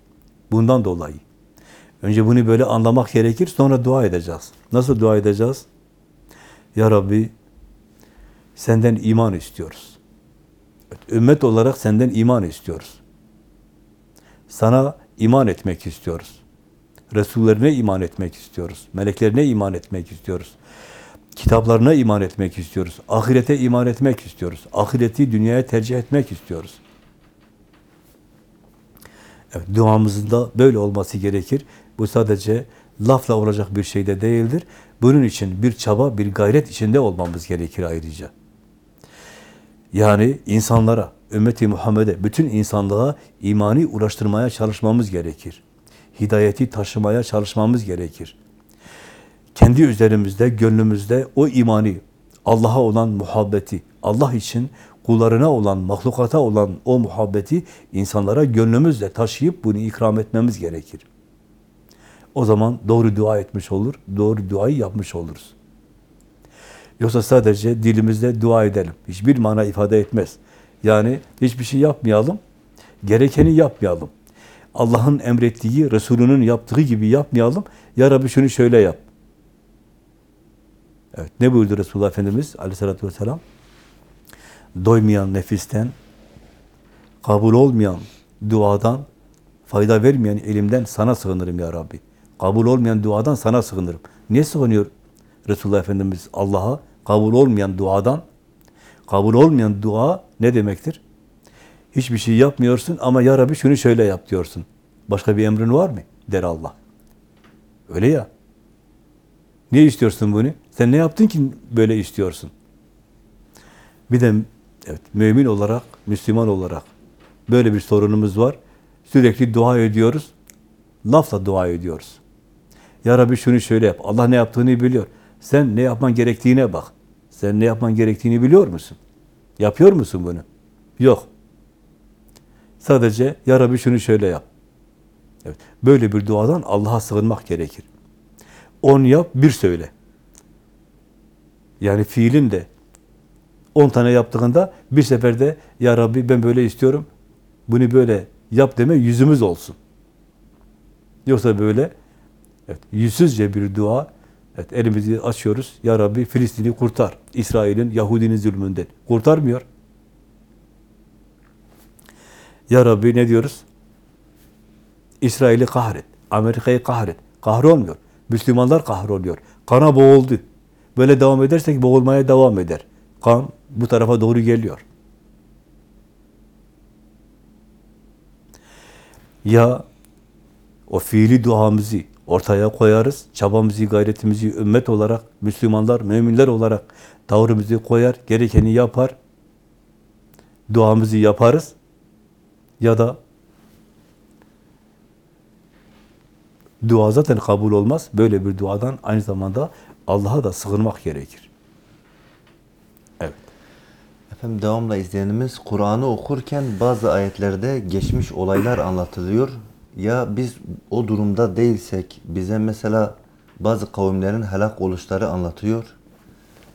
Bundan dolayı. Önce bunu böyle anlamak gerekir, sonra dua edeceğiz. Nasıl dua edeceğiz? Ya Rabbi, senden iman istiyoruz. Ümmet olarak senden iman istiyoruz. Sana iman etmek istiyoruz. Resullerine iman etmek istiyoruz. Meleklerine iman etmek istiyoruz. Kitaplarına iman etmek istiyoruz. Ahirete iman etmek istiyoruz. Ahireti dünyaya tercih etmek istiyoruz. Evet, duamızın da böyle olması gerekir. Bu sadece lafla olacak bir şey de değildir. Bunun için bir çaba, bir gayret içinde olmamız gerekir ayrıca. Yani insanlara, ümmeti Muhammed'e, bütün insanlığa imani ulaştırmaya çalışmamız gerekir. Hidayeti taşımaya çalışmamız gerekir. Kendi üzerimizde, gönlümüzde o imani, Allah'a olan muhabbeti, Allah için kullarına olan, mahlukata olan o muhabbeti insanlara gönlümüzle taşıyıp bunu ikram etmemiz gerekir. O zaman doğru dua etmiş olur, doğru duayı yapmış oluruz. Yoksa sadece dilimizde dua edelim. Hiçbir mana ifade etmez. Yani hiçbir şey yapmayalım, gerekeni yapmayalım. Allah'ın emrettiği, Resulünün yaptığı gibi yapmayalım. Ya Rabbi şunu şöyle yap. Evet, ne buyurdu Resulullah Efendimiz aleyhissalatü vesselam? Doymayan nefisten, kabul olmayan duadan, fayda vermeyen elimden sana sığınırım ya Rabbi. Kabul olmayan duadan sana sığınırım. Niye sığınıyor Resulullah Efendimiz Allah'a? Kabul olmayan duadan. Kabul olmayan dua ne demektir? Hiçbir şey yapmıyorsun ama ya Rabbi şunu şöyle yap diyorsun. Başka bir emrin var mı? Der Allah. Öyle ya. Niye istiyorsun bunu? Sen ne yaptın ki böyle istiyorsun? Bir de evet, mümin olarak, Müslüman olarak böyle bir sorunumuz var. Sürekli dua ediyoruz. Lafla dua ediyoruz. Ya Rabbi şunu şöyle yap. Allah ne yaptığını biliyor. Sen ne yapman gerektiğine bak. Sen ne yapman gerektiğini biliyor musun? Yapıyor musun bunu? Yok. Sadece Ya Rabbi şunu şöyle yap. Evet. Böyle bir duadan Allah'a sığınmak gerekir. On yap, bir söyle. Yani fiilin de on tane yaptığında bir seferde Ya Rabbi ben böyle istiyorum, bunu böyle yap deme yüzümüz olsun. Yoksa böyle evet, yüzsüzce bir dua, evet, elimizi açıyoruz, Ya Rabbi Filistin'i kurtar, İsrail'in, Yahudinin zulmünden. Kurtarmıyor. Ya Rabbi ne diyoruz? İsrail'i kahret, Amerika'yı kahret. Kahrolmuyor. Müslümanlar kahroluyor. Kana boğuldu. Böyle devam edersek boğulmaya devam eder. Kan bu tarafa doğru geliyor. Ya o fiili duamızı ortaya koyarız, çabamızı, gayretimizi ümmet olarak, Müslümanlar, müminler olarak tavrımızı koyar, gerekeni yapar, duamızı yaparız ya da Dua zaten kabul olmaz. Böyle bir duadan aynı zamanda Allah'a da sığınmak gerekir. Efendim devamla izleyenimiz Kur'an'ı okurken bazı ayetlerde geçmiş olaylar anlatılıyor. Ya biz o durumda değilsek bize mesela bazı kavimlerin helak oluşları anlatıyor.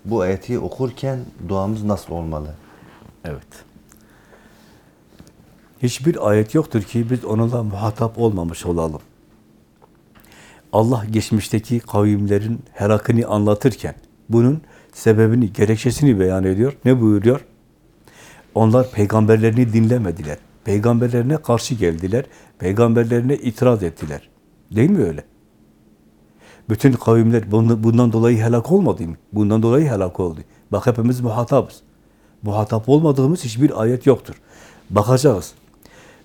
bu ayeti okurken duamız nasıl olmalı? Evet. Hiçbir ayet yoktur ki biz onunla muhatap olmamış olalım. Allah geçmişteki kavimlerin helakını anlatırken bunun sebebini, gerekçesini beyan ediyor. Ne buyuruyor? Onlar peygamberlerini dinlemediler. Peygamberlerine karşı geldiler. Peygamberlerine itiraz ettiler. Değil mi öyle? Bütün kavimler bundan dolayı helak olmadı mı? Bundan dolayı helak oldu. Bak hepimiz muhatabız. Muhatap olmadığımız hiçbir ayet yoktur. Bakacağız.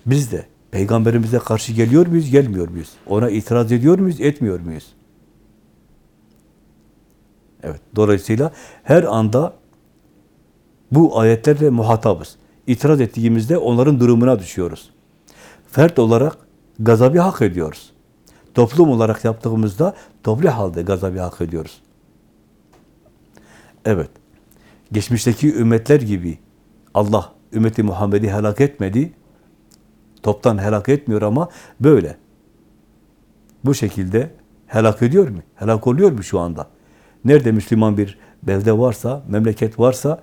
Biz de peygamberimize karşı geliyor muyuz, gelmiyor muyuz? Ona itiraz ediyor muyuz, etmiyor muyuz? Evet, dolayısıyla her anda bu ayetlerle muhatabız. İtiraz ettiğimizde onların durumuna düşüyoruz. Fert olarak gazabı hak ediyoruz. Toplum olarak yaptığımızda toplu halde gazabı hak ediyoruz. Evet, geçmişteki ümmetler gibi Allah ümmeti Muhammed'i helak etmedi, toptan helak etmiyor ama böyle. Bu şekilde helak ediyor mu? Helak oluyor mu şu anda? Nerede Müslüman bir belde varsa, memleket varsa,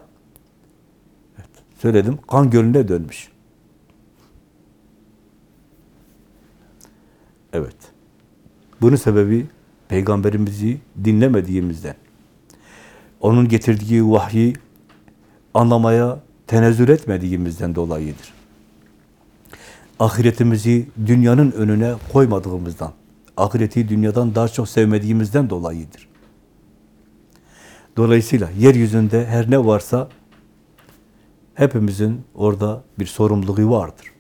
söyledim, kan gölüne dönmüş. Evet. Bunun sebebi peygamberimizi dinlemediğimizden. Onun getirdiği vahyi anlamaya tenezzül etmediğimizden dolayıdır. Ahiretimizi dünyanın önüne koymadığımızdan, ahireti dünyadan daha çok sevmediğimizden dolayıdır. Dolayısıyla yeryüzünde her ne varsa hepimizin orada bir sorumluluğu vardır.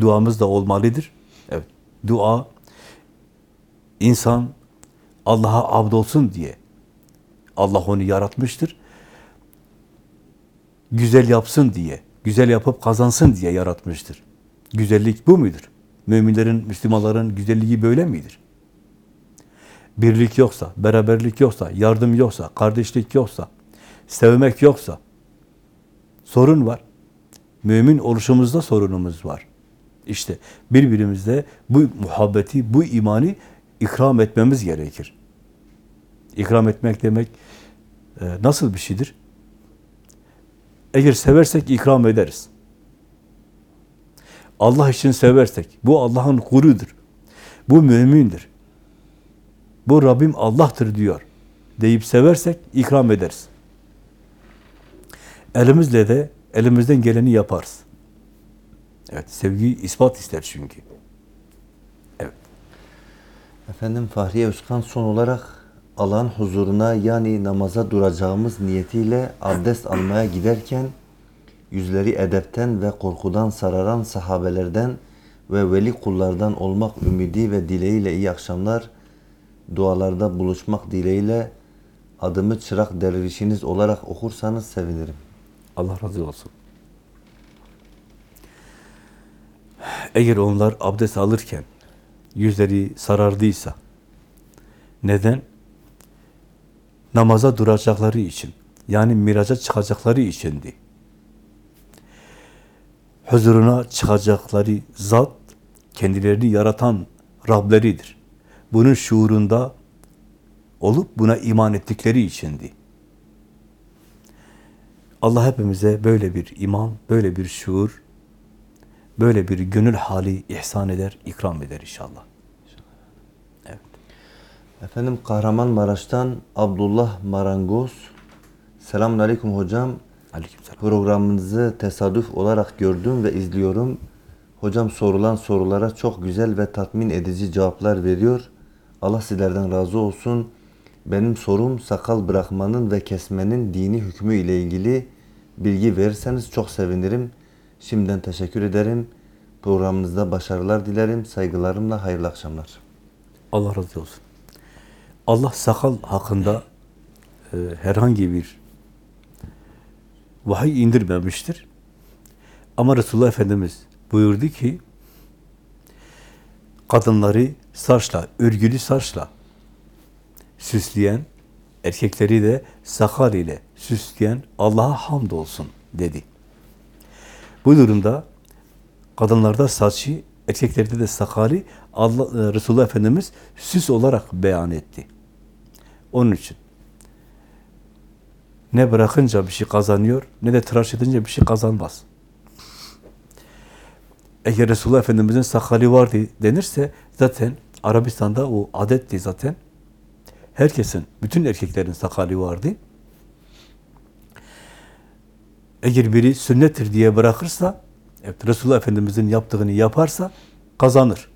Duamız da olmalıdır. Evet, dua insan Allah'a abdolsun diye Allah onu yaratmıştır. Güzel yapsın diye, güzel yapıp kazansın diye yaratmıştır. Güzellik bu mudur? Müminlerin, Müslümanların güzelliği böyle midir? Birlik yoksa, beraberlik yoksa, yardım yoksa, kardeşlik yoksa, sevmek yoksa sorun var. Mümin oluşumuzda sorunumuz var. İşte birbirimizde bu muhabbeti, bu imani ikram etmemiz gerekir. İkram etmek demek e, nasıl bir şeydir? Eğer seversek ikram ederiz. Allah için seversek, bu Allah'ın kurudur. Bu mümindir. Bu Rabbim Allah'tır diyor. Deyip seversek ikram ederiz. Elimizle de elimizden geleni yaparız. Evet, sevgi ispat ister çünkü. Evet. Efendim Fahriye Özkan son olarak Allah'ın huzuruna yani namaza duracağımız niyetiyle abdest almaya giderken yüzleri edepten ve korkudan sararan sahabelerden ve veli kullardan olmak ümidi ve dileğiyle iyi akşamlar dualarda buluşmak dileğiyle adımı çırak dervişiniz olarak okursanız sevinirim. Allah razı olsun. Eğer onlar abdest alırken yüzleri sarardıysa neden? Namaza duracakları için yani miraca çıkacakları içindi. Huzuruna çıkacakları zat kendilerini yaratan Rableridir. Bunun şuurunda olup buna iman ettikleri içindi. Allah hepimize böyle bir iman, böyle bir şuur, böyle bir gönül hali ihsan eder, ikram eder inşallah. Evet. Efendim Kahramanmaraş'tan Abdullah Marangoz. Selamun Aleyküm hocam. Aleykümselam. Programınızı tesadüf olarak gördüm ve izliyorum. Hocam sorulan sorulara çok güzel ve tatmin edici cevaplar veriyor. Allah sizlerden razı olsun. Benim sorum sakal bırakmanın ve kesmenin dini hükmü ile ilgili bilgi verirseniz çok sevinirim. Şimdiden teşekkür ederim. Programınızda başarılar dilerim. Saygılarımla hayırlı akşamlar. Allah razı olsun. Allah sakal hakkında e, herhangi bir vahiy indirmemiştir. Ama Resulullah Efendimiz buyurdu ki kadınları saçla, örgülü saçla süsleyen, erkekleri de sakal ile süsleyen Allah'a hamdolsun dedi. Bu durumda kadınlarda saçı, erkeklerde de sakali Allah, e, Resulullah Efendimiz süs olarak beyan etti. Onun için ne bırakınca bir şey kazanıyor, ne de tıraş edince bir şey kazanmaz. Eğer Resulullah Efendimiz'in sakali vardı denirse zaten Arabistan'da o adetti zaten. Herkesin, bütün erkeklerin sakali vardı. Eğer biri sünnettir diye bırakırsa, evet, Resulullah Efendimiz'in yaptığını yaparsa kazanır.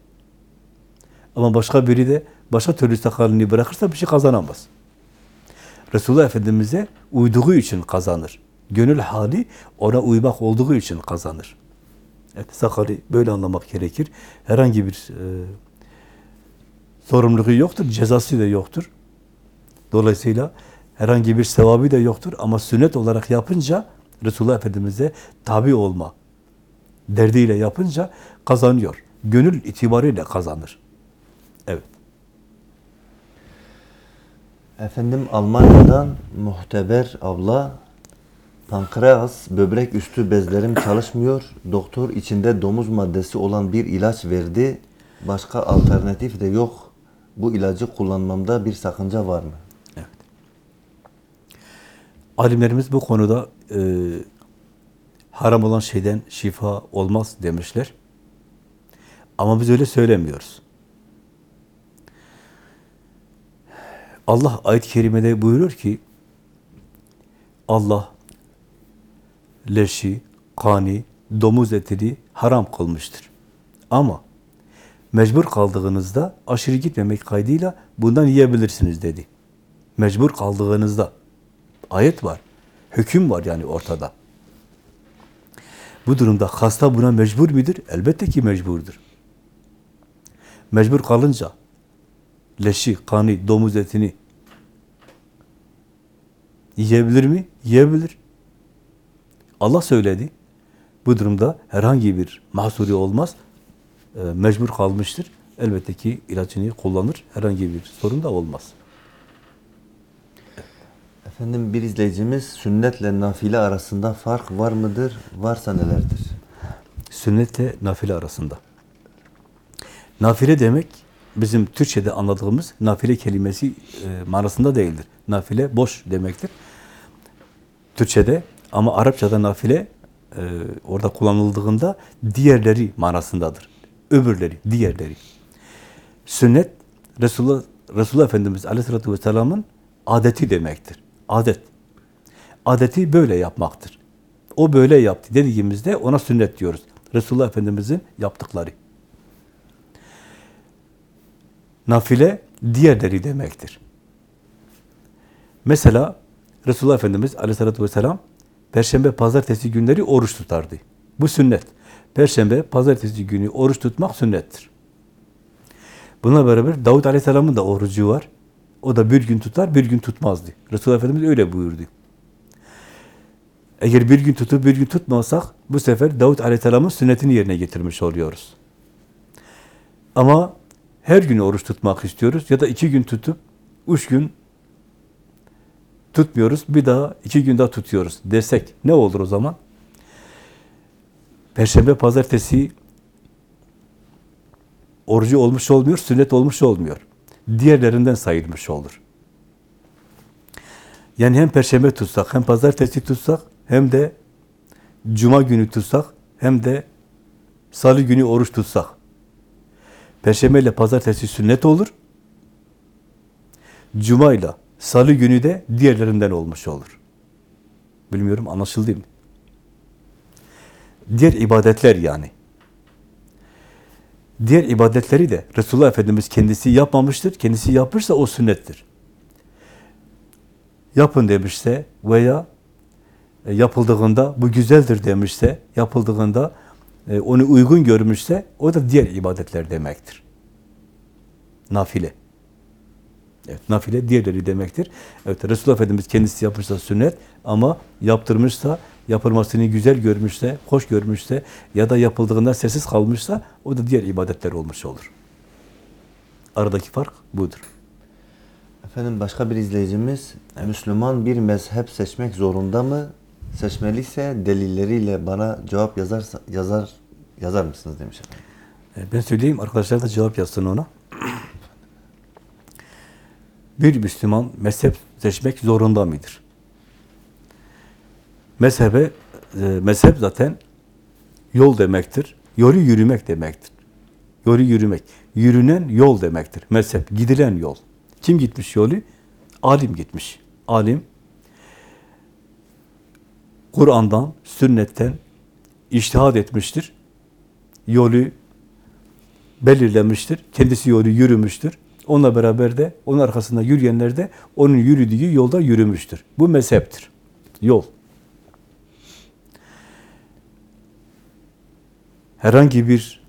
Ama başka biri de başka türlü sakalını bırakırsa bir şey kazanamaz. Resulullah Efendimiz'e uyduğu için kazanır. Gönül hali ona uymak olduğu için kazanır. Evet, sakalı böyle anlamak gerekir. Herhangi bir e, sorumluluğu yoktur, cezası da yoktur. Dolayısıyla herhangi bir sevabı da yoktur ama sünnet olarak yapınca Resulullah Efendimiz'e tabi olma derdiyle yapınca kazanıyor. Gönül itibariyle kazanır. Evet. Efendim Almanya'dan muhteber abla pankreas, böbrek üstü bezlerim çalışmıyor. Doktor içinde domuz maddesi olan bir ilaç verdi. Başka alternatif de yok. Bu ilacı kullanmamda bir sakınca var mı? Alimlerimiz bu konuda e, haram olan şeyden şifa olmaz demişler. Ama biz öyle söylemiyoruz. Allah ayet-i kerimede buyurur ki Allah leşi, kani, domuz etini haram kılmıştır. Ama mecbur kaldığınızda aşırı gitmemek kaydıyla bundan yiyebilirsiniz dedi. Mecbur kaldığınızda ayet var. Hüküm var yani ortada. Bu durumda hasta buna mecbur midir? Elbette ki mecburdur. Mecbur kalınca leşi, kanı, domuz etini yiyebilir mi? Yiyebilir. Allah söyledi. Bu durumda herhangi bir mahsuri olmaz. E, mecbur kalmıştır. Elbette ki ilacını kullanır. Herhangi bir sorun da olmaz. Efendim bir izleyicimiz sünnetle nafile arasında fark var mıdır? Varsa nelerdir? Sünnetle nafile arasında. Nafile demek bizim Türkçe'de anladığımız nafile kelimesi e, manasında değildir. Nafile boş demektir. Türkçe'de ama Arapçada nafile e, orada kullanıldığında diğerleri manasındadır. Öbürleri, diğerleri. Sünnet Resulullah, Resulullah Efendimiz Aleyhisselatü Vesselam'ın adeti demektir. Adet. Adeti böyle yapmaktır. O böyle yaptı dediğimizde ona sünnet diyoruz. Resulullah Efendimiz'in yaptıkları. Nafile diğerleri demektir. Mesela Resulullah Efendimiz aleyhissalatü vesselam Perşembe, pazartesi günleri oruç tutardı. Bu sünnet. Perşembe, pazartesi günü oruç tutmak sünnettir. Bununla beraber Davud Aleyhisselam'ın da orucu var. O da bir gün tutar, bir gün tutmazdı. Resulullah Efendimiz öyle buyurdu. Eğer bir gün tutup bir gün tutmasak bu sefer Davud Aleyhisselam'ın sünnetini yerine getirmiş oluyoruz. Ama her gün oruç tutmak istiyoruz ya da iki gün tutup üç gün tutmuyoruz, bir daha iki gün daha tutuyoruz desek ne olur o zaman? Perşembe, pazartesi orucu olmuş olmuyor, sünnet olmuş olmuyor. Diğerlerinden sayılmış olur. Yani hem perşembe tutsak, hem pazartesi tutsak, hem de cuma günü tutsak, hem de salı günü oruç tutsak. Perşembe ile pazartesi sünnet olur. Cuma ile salı günü de diğerlerinden olmuş olur. Bilmiyorum anlaşıldı mı? Diğer ibadetler yani. Diğer ibadetleri de Resulullah Efendimiz kendisi yapmamıştır. Kendisi yapmışsa o sünnettir. Yapın demişse veya e, yapıldığında bu güzeldir demişse, yapıldığında e, onu uygun görmüşse o da diğer ibadetler demektir. Nafile. Evet, nafile diğerleri demektir. Evet, Resulullah Efendimiz kendisi yapmışsa sünnet ama yaptırmışsa, yapılmasını güzel görmüşse, hoş görmüşse ya da yapıldığında sessiz kalmışsa o da diğer ibadetler olmuş olur. Aradaki fark budur. Efendim başka bir izleyicimiz Müslüman bir mezhep seçmek zorunda mı? Seçmeliyse delilleriyle bana cevap yazarsa, yazar yazar mısınız demiş efendim. E, Ben söyleyeyim, arkadaşlar da cevap yazsın ona. Bir Müslüman mezhep seçmek zorunda mıdır? Mezhebe, e, mezhep zaten yol demektir. Yolu yürümek demektir. Yolu yürümek. Yürünen yol demektir. Mezhep, gidilen yol. Kim gitmiş yolu? Alim gitmiş. Alim, Kur'an'dan, sünnetten iştihad etmiştir. Yolu belirlemiştir. Kendisi yolu yürümüştür. Onunla beraber de, onun arkasında yürüyenler de onun yürüdüğü yolda yürümüştür. Bu mezheptir. Yol. Herhangi bir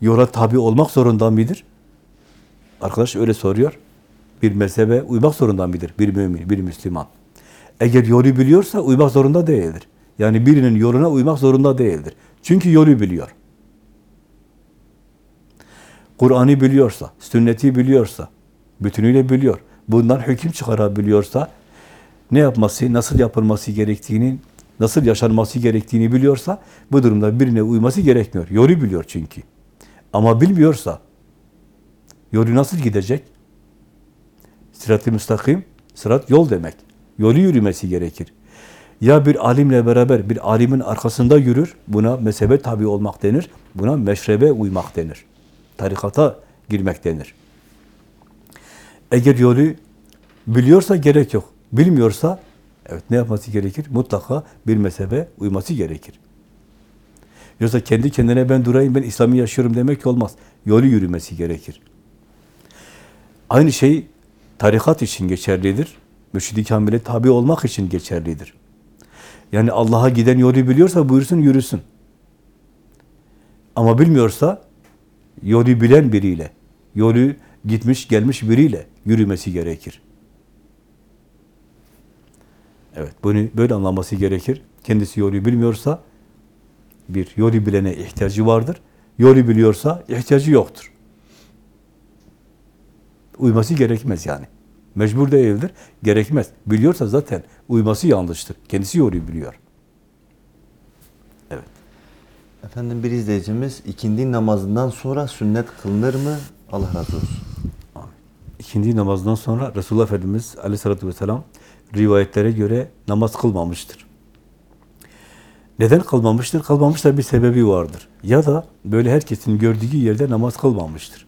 yola tabi olmak zorunda mıdır? Arkadaş öyle soruyor. Bir mezhebe uymak zorunda mıdır? Bir mümin, bir Müslüman. Eğer yolu biliyorsa uymak zorunda değildir. Yani birinin yoluna uymak zorunda değildir. Çünkü yolu biliyor. Kur'an'ı biliyorsa, sünneti biliyorsa, bütünüyle biliyor. Bundan hüküm çıkarabiliyorsa, ne yapması, nasıl yapılması gerektiğini, nasıl yaşanması gerektiğini biliyorsa, bu durumda birine uyması gerekmiyor. Yolu biliyor çünkü. Ama bilmiyorsa, yolu nasıl gidecek? Sırat-ı müstakim, sırat yol demek. Yolu yürümesi gerekir. Ya bir alimle beraber bir alimin arkasında yürür, buna mezhebe tabi olmak denir, buna meşrebe uymak denir. Tarikata girmek denir. Eğer yolu biliyorsa gerek yok. Bilmiyorsa evet ne yapması gerekir? Mutlaka bir mezhebe uyması gerekir. Yoksa kendi kendine ben durayım, ben İslam'ı yaşıyorum demek olmaz. Yolu yürümesi gerekir. Aynı şey tarikat için geçerlidir. Mürşid-i Kamil'e tabi olmak için geçerlidir. Yani Allah'a giden yolu biliyorsa buyursun yürüsün. Ama bilmiyorsa yolu bilen biriyle, yolu gitmiş gelmiş biriyle yürümesi gerekir. Evet, bunu böyle anlaması gerekir. Kendisi yolu bilmiyorsa bir yolu bilene ihtiyacı vardır. Yolu biliyorsa ihtiyacı yoktur. Uyması gerekmez yani. Mecbur değildir, gerekmez. Biliyorsa zaten uyması yanlıştır. Kendisi yolu biliyor. Evet. Efendim bir izleyicimiz ikindi namazından sonra sünnet kılınır mı? Allah razı olsun. İkindi namazdan sonra Resulullah Efendimiz aleyhissalatü vesselam rivayetlere göre namaz kılmamıştır. Neden kılmamıştır? Kılmamışsa bir sebebi vardır. Ya da böyle herkesin gördüğü yerde namaz kılmamıştır.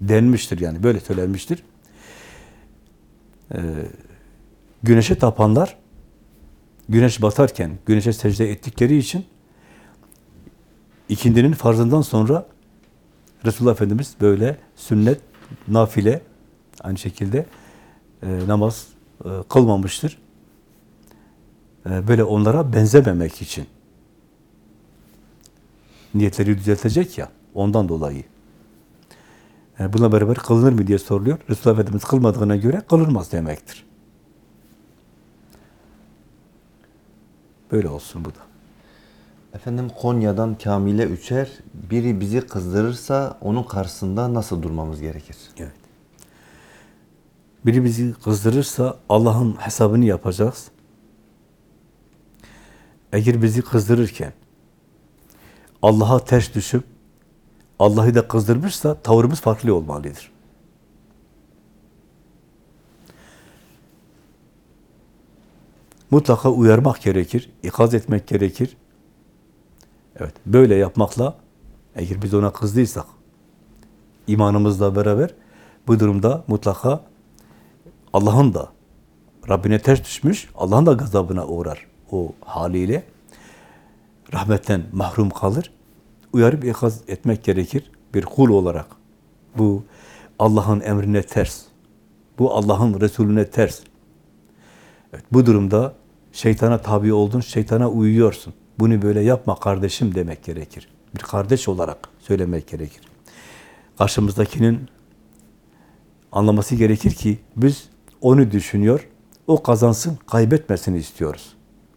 Denmiştir yani, böyle söylenmiştir. Ee, güneşe tapanlar, güneş batarken güneşe secde ettikleri için ikindinin farzından sonra Resulullah Efendimiz böyle sünnet, nafile aynı şekilde e, namaz kılmamıştır. E, böyle onlara benzememek için. Niyetleri düzeltecek ya, ondan dolayı. Yani buna beraber kılınır mı diye soruluyor. Resulullah Efendimiz kılmadığına göre kılınmaz demektir. Böyle olsun bu da. Efendim Konya'dan Kamil'e üçer. Biri bizi kızdırırsa onun karşısında nasıl durmamız gerekir? Evet. Biri bizi kızdırırsa Allah'ın hesabını yapacağız. Eğer bizi kızdırırken Allah'a ters düşüp Allah'ı da kızdırmışsa tavrımız farklı olmalıdır. Mutlaka uyarmak gerekir, ikaz etmek gerekir. Evet, böyle yapmakla eğer biz ona kızdıysak imanımızla beraber bu durumda mutlaka Allah'ın da Rabbine ters düşmüş, Allah'ın da gazabına uğrar o haliyle. Rahmetten mahrum kalır. Uyarıp ikaz etmek gerekir bir kul olarak. Bu Allah'ın emrine ters. Bu Allah'ın Resulüne ters. Evet, bu durumda şeytana tabi oldun, şeytana uyuyorsun. Bunu böyle yapma kardeşim demek gerekir. Bir kardeş olarak söylemek gerekir. Karşımızdakinin anlaması gerekir ki biz onu düşünüyor, o kazansın, kaybetmesini istiyoruz.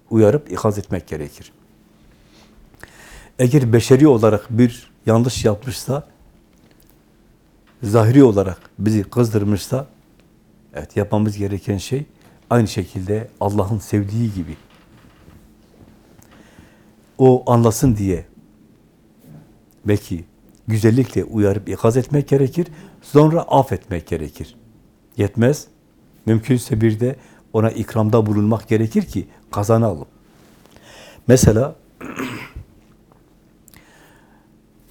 Uyarıp ikaz etmek gerekir. Eğer beşeri olarak bir yanlış yapmışsa, zahiri olarak bizi kızdırmışsa, evet yapmamız gereken şey aynı şekilde Allah'ın sevdiği gibi o anlasın diye belki güzellikle uyarıp ikaz etmek gerekir. Sonra affetmek gerekir. Yetmez. Mümkünse bir de ona ikramda bulunmak gerekir ki kazanalım. Mesela [CLEARS THROAT]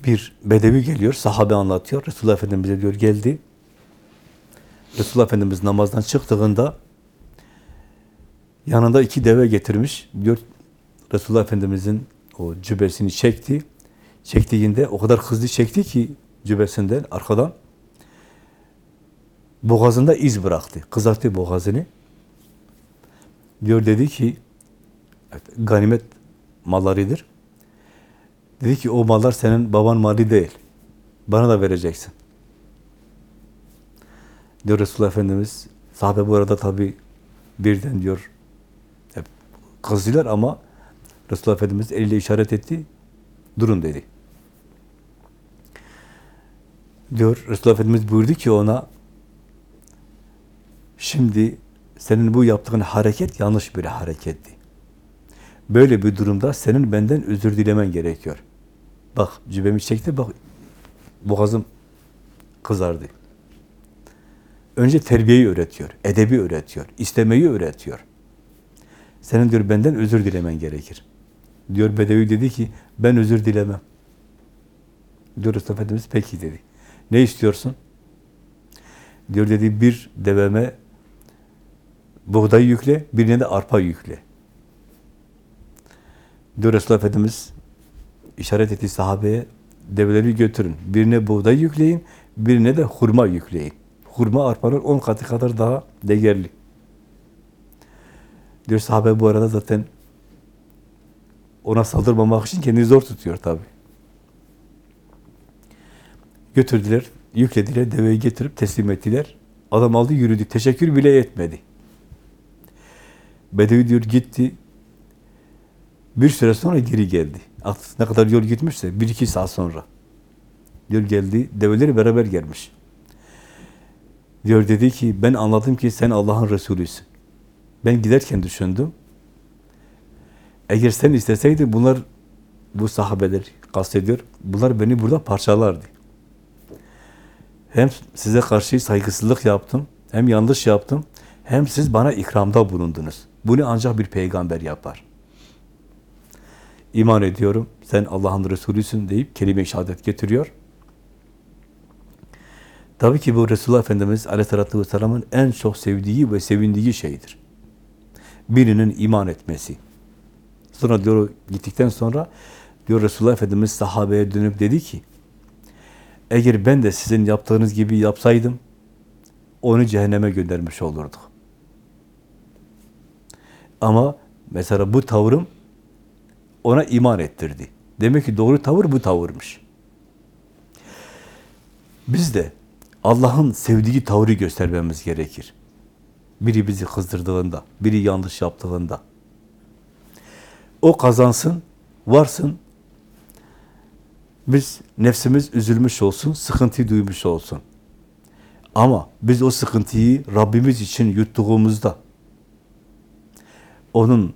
bir bedevi geliyor, sahabe anlatıyor. Resulullah Efendimiz'e diyor geldi. Resulullah Efendimiz namazdan çıktığında yanında iki deve getirmiş. Diyor Resulullah Efendimiz'in o cübbesini çekti. Çektiğinde o kadar hızlı çekti ki cübbesinden arkadan boğazında iz bıraktı. Kızarttı boğazını. Diyor dedi ki evet, ganimet mallarıdır. Dedi ki o mallar senin baban mali değil. Bana da vereceksin. Diyor Resulullah Efendimiz. Sahabe bu arada tabi birden diyor hep kızdılar ama Resulullah Efendimiz eliyle işaret etti. Durun dedi. Diyor Resulullah Efendimiz buyurdu ki ona şimdi senin bu yaptığın hareket yanlış bir hareketti. Böyle bir durumda senin benden özür dilemen gerekiyor. Bak cübbemi çekti, bak boğazım kızardı. Önce terbiyeyi öğretiyor, edebi öğretiyor, istemeyi öğretiyor. Senin diyor benden özür dilemen gerekir. Diyor Bedevi dedi ki ben özür dilemem. Diyor Mustafa Efendimiz peki dedi. Ne istiyorsun? Diyor dedi bir deveme buğday yükle, birine de arpa yükle. Diyor Resulullah Efendimiz işaret etti sahabeye develeri götürün. Birine buğday yükleyin, birine de hurma yükleyin. Hurma arpanın on katı kadar daha değerli. Diyor sahabe bu arada zaten ona saldırmamak için kendini zor tutuyor tabi. Götürdüler, yüklediler, deveyi getirip teslim ettiler. Adam aldı yürüdü, teşekkür bile etmedi. Bedevi diyor gitti, bir süre sonra geri geldi. Artık ne kadar yol gitmişse, bir iki saat sonra. Diyor geldi, develeri beraber gelmiş. Diyor dedi ki, ben anladım ki sen Allah'ın Resulüsün. Ben giderken düşündüm. Eğer sen isteseydin bunlar, bu sahabeler kastediyor, bunlar beni burada parçalardı. Hem size karşı saygısızlık yaptım, hem yanlış yaptım, hem siz bana ikramda bulundunuz. Bunu ancak bir peygamber yapar. İman ediyorum, sen Allah'ın Resulüsün deyip kelime-i şehadet getiriyor. Tabii ki bu Resulullah Efendimiz Aleyhisselatü Vesselam'ın en çok sevdiği ve sevindiği şeydir. Birinin iman etmesi. Sonra diyor, gittikten sonra diyor Resulullah Efendimiz sahabeye dönüp dedi ki, eğer ben de sizin yaptığınız gibi yapsaydım, onu cehenneme göndermiş olurduk. Ama mesela bu tavrım ona iman ettirdi. Demek ki doğru tavır bu tavırmış. Biz de Allah'ın sevdiği tavrı göstermemiz gerekir. Biri bizi kızdırdığında, biri yanlış yaptığında. O kazansın, varsın. Biz nefsimiz üzülmüş olsun, sıkıntı duymuş olsun. Ama biz o sıkıntıyı Rabbimiz için yuttuğumuzda, onun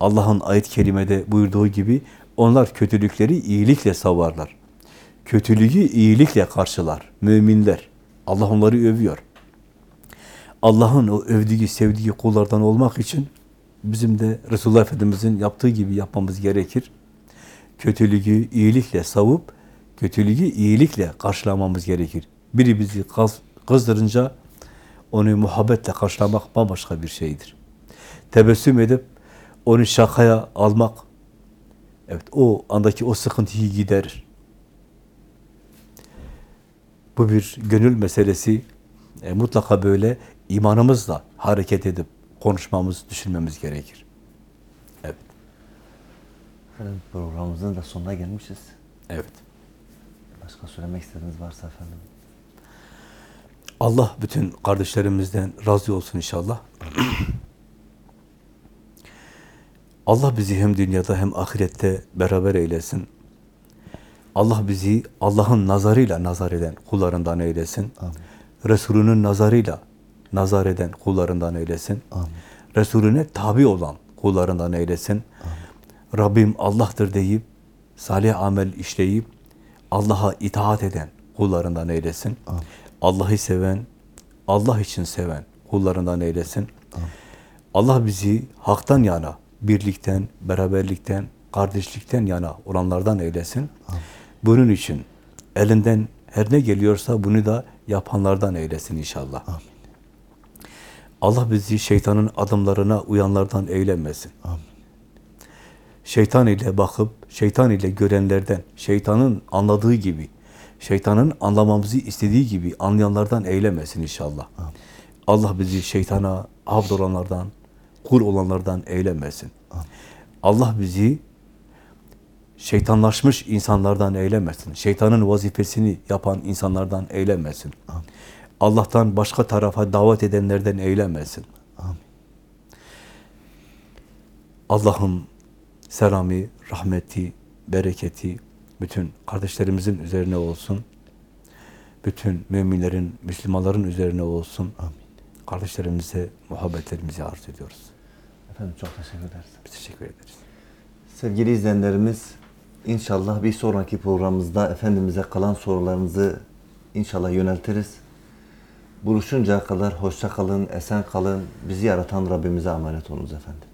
Allah'ın ayet-i kerimede buyurduğu gibi onlar kötülükleri iyilikle savarlar. Kötülüğü iyilikle karşılar. Müminler. Allah onları övüyor. Allah'ın o övdüğü, sevdiği kullardan olmak için bizim de Resulullah Efendimiz'in yaptığı gibi yapmamız gerekir. Kötülüğü iyilikle savup, kötülüğü iyilikle karşılamamız gerekir. Biri bizi kızdırınca onu muhabbetle karşılamak bambaşka bir şeydir. Tebessüm edip onu şakaya almak, evet o andaki o sıkıntıyı giderir. Bu bir gönül meselesi. E, mutlaka böyle imanımızla hareket edip konuşmamız, düşünmemiz gerekir. Evet. Efendim programımızın da sonuna gelmişiz. Evet. Başka söylemek istediğiniz varsa efendim. Allah bütün kardeşlerimizden razı olsun inşallah. [CLEARS THROAT] Allah bizi hem dünyada hem ahirette beraber eylesin. Allah bizi Allah'ın nazarıyla nazar eden kullarından eylesin. Amin. Resulünün nazarıyla nazar eden kullarından eylesin. Amin. Resulüne tabi olan kullarından eylesin. Amin. Rabbim Allah'tır deyip, salih amel işleyip, Allah'a itaat eden kullarından eylesin. Allah'ı seven, Allah için seven kullarından eylesin. Amin. Allah bizi haktan yana, birlikten, beraberlikten, kardeşlikten yana olanlardan eylesin. Bunun için elinden her ne geliyorsa bunu da yapanlardan eylesin inşallah. Allah bizi şeytanın adımlarına uyanlardan eylemesin. Amin. Şeytan ile bakıp, şeytan ile görenlerden, şeytanın anladığı gibi, şeytanın anlamamızı istediği gibi anlayanlardan eylemesin inşallah. Allah bizi şeytana abd olanlardan, kul olanlardan eylemesin. Allah bizi şeytanlaşmış insanlardan eylemesin. Şeytanın vazifesini yapan insanlardan eylemesin. Allah'tan başka tarafa davet edenlerden eylemesin. Allah'ın selamı, rahmeti, bereketi bütün kardeşlerimizin üzerine olsun. Bütün müminlerin, Müslümanların üzerine olsun. Amin. Kardeşlerimize muhabbetlerimizi arz ediyoruz. Efendim çok teşekkür ederiz. Biz teşekkür ederiz. Sevgili izleyenlerimiz, inşallah bir sonraki programımızda Efendimiz'e kalan sorularınızı inşallah yöneltiriz. Buluşuncaya kadar hoşça kalın, esen kalın. Bizi yaratan Rabbimize emanet olunuz efendim.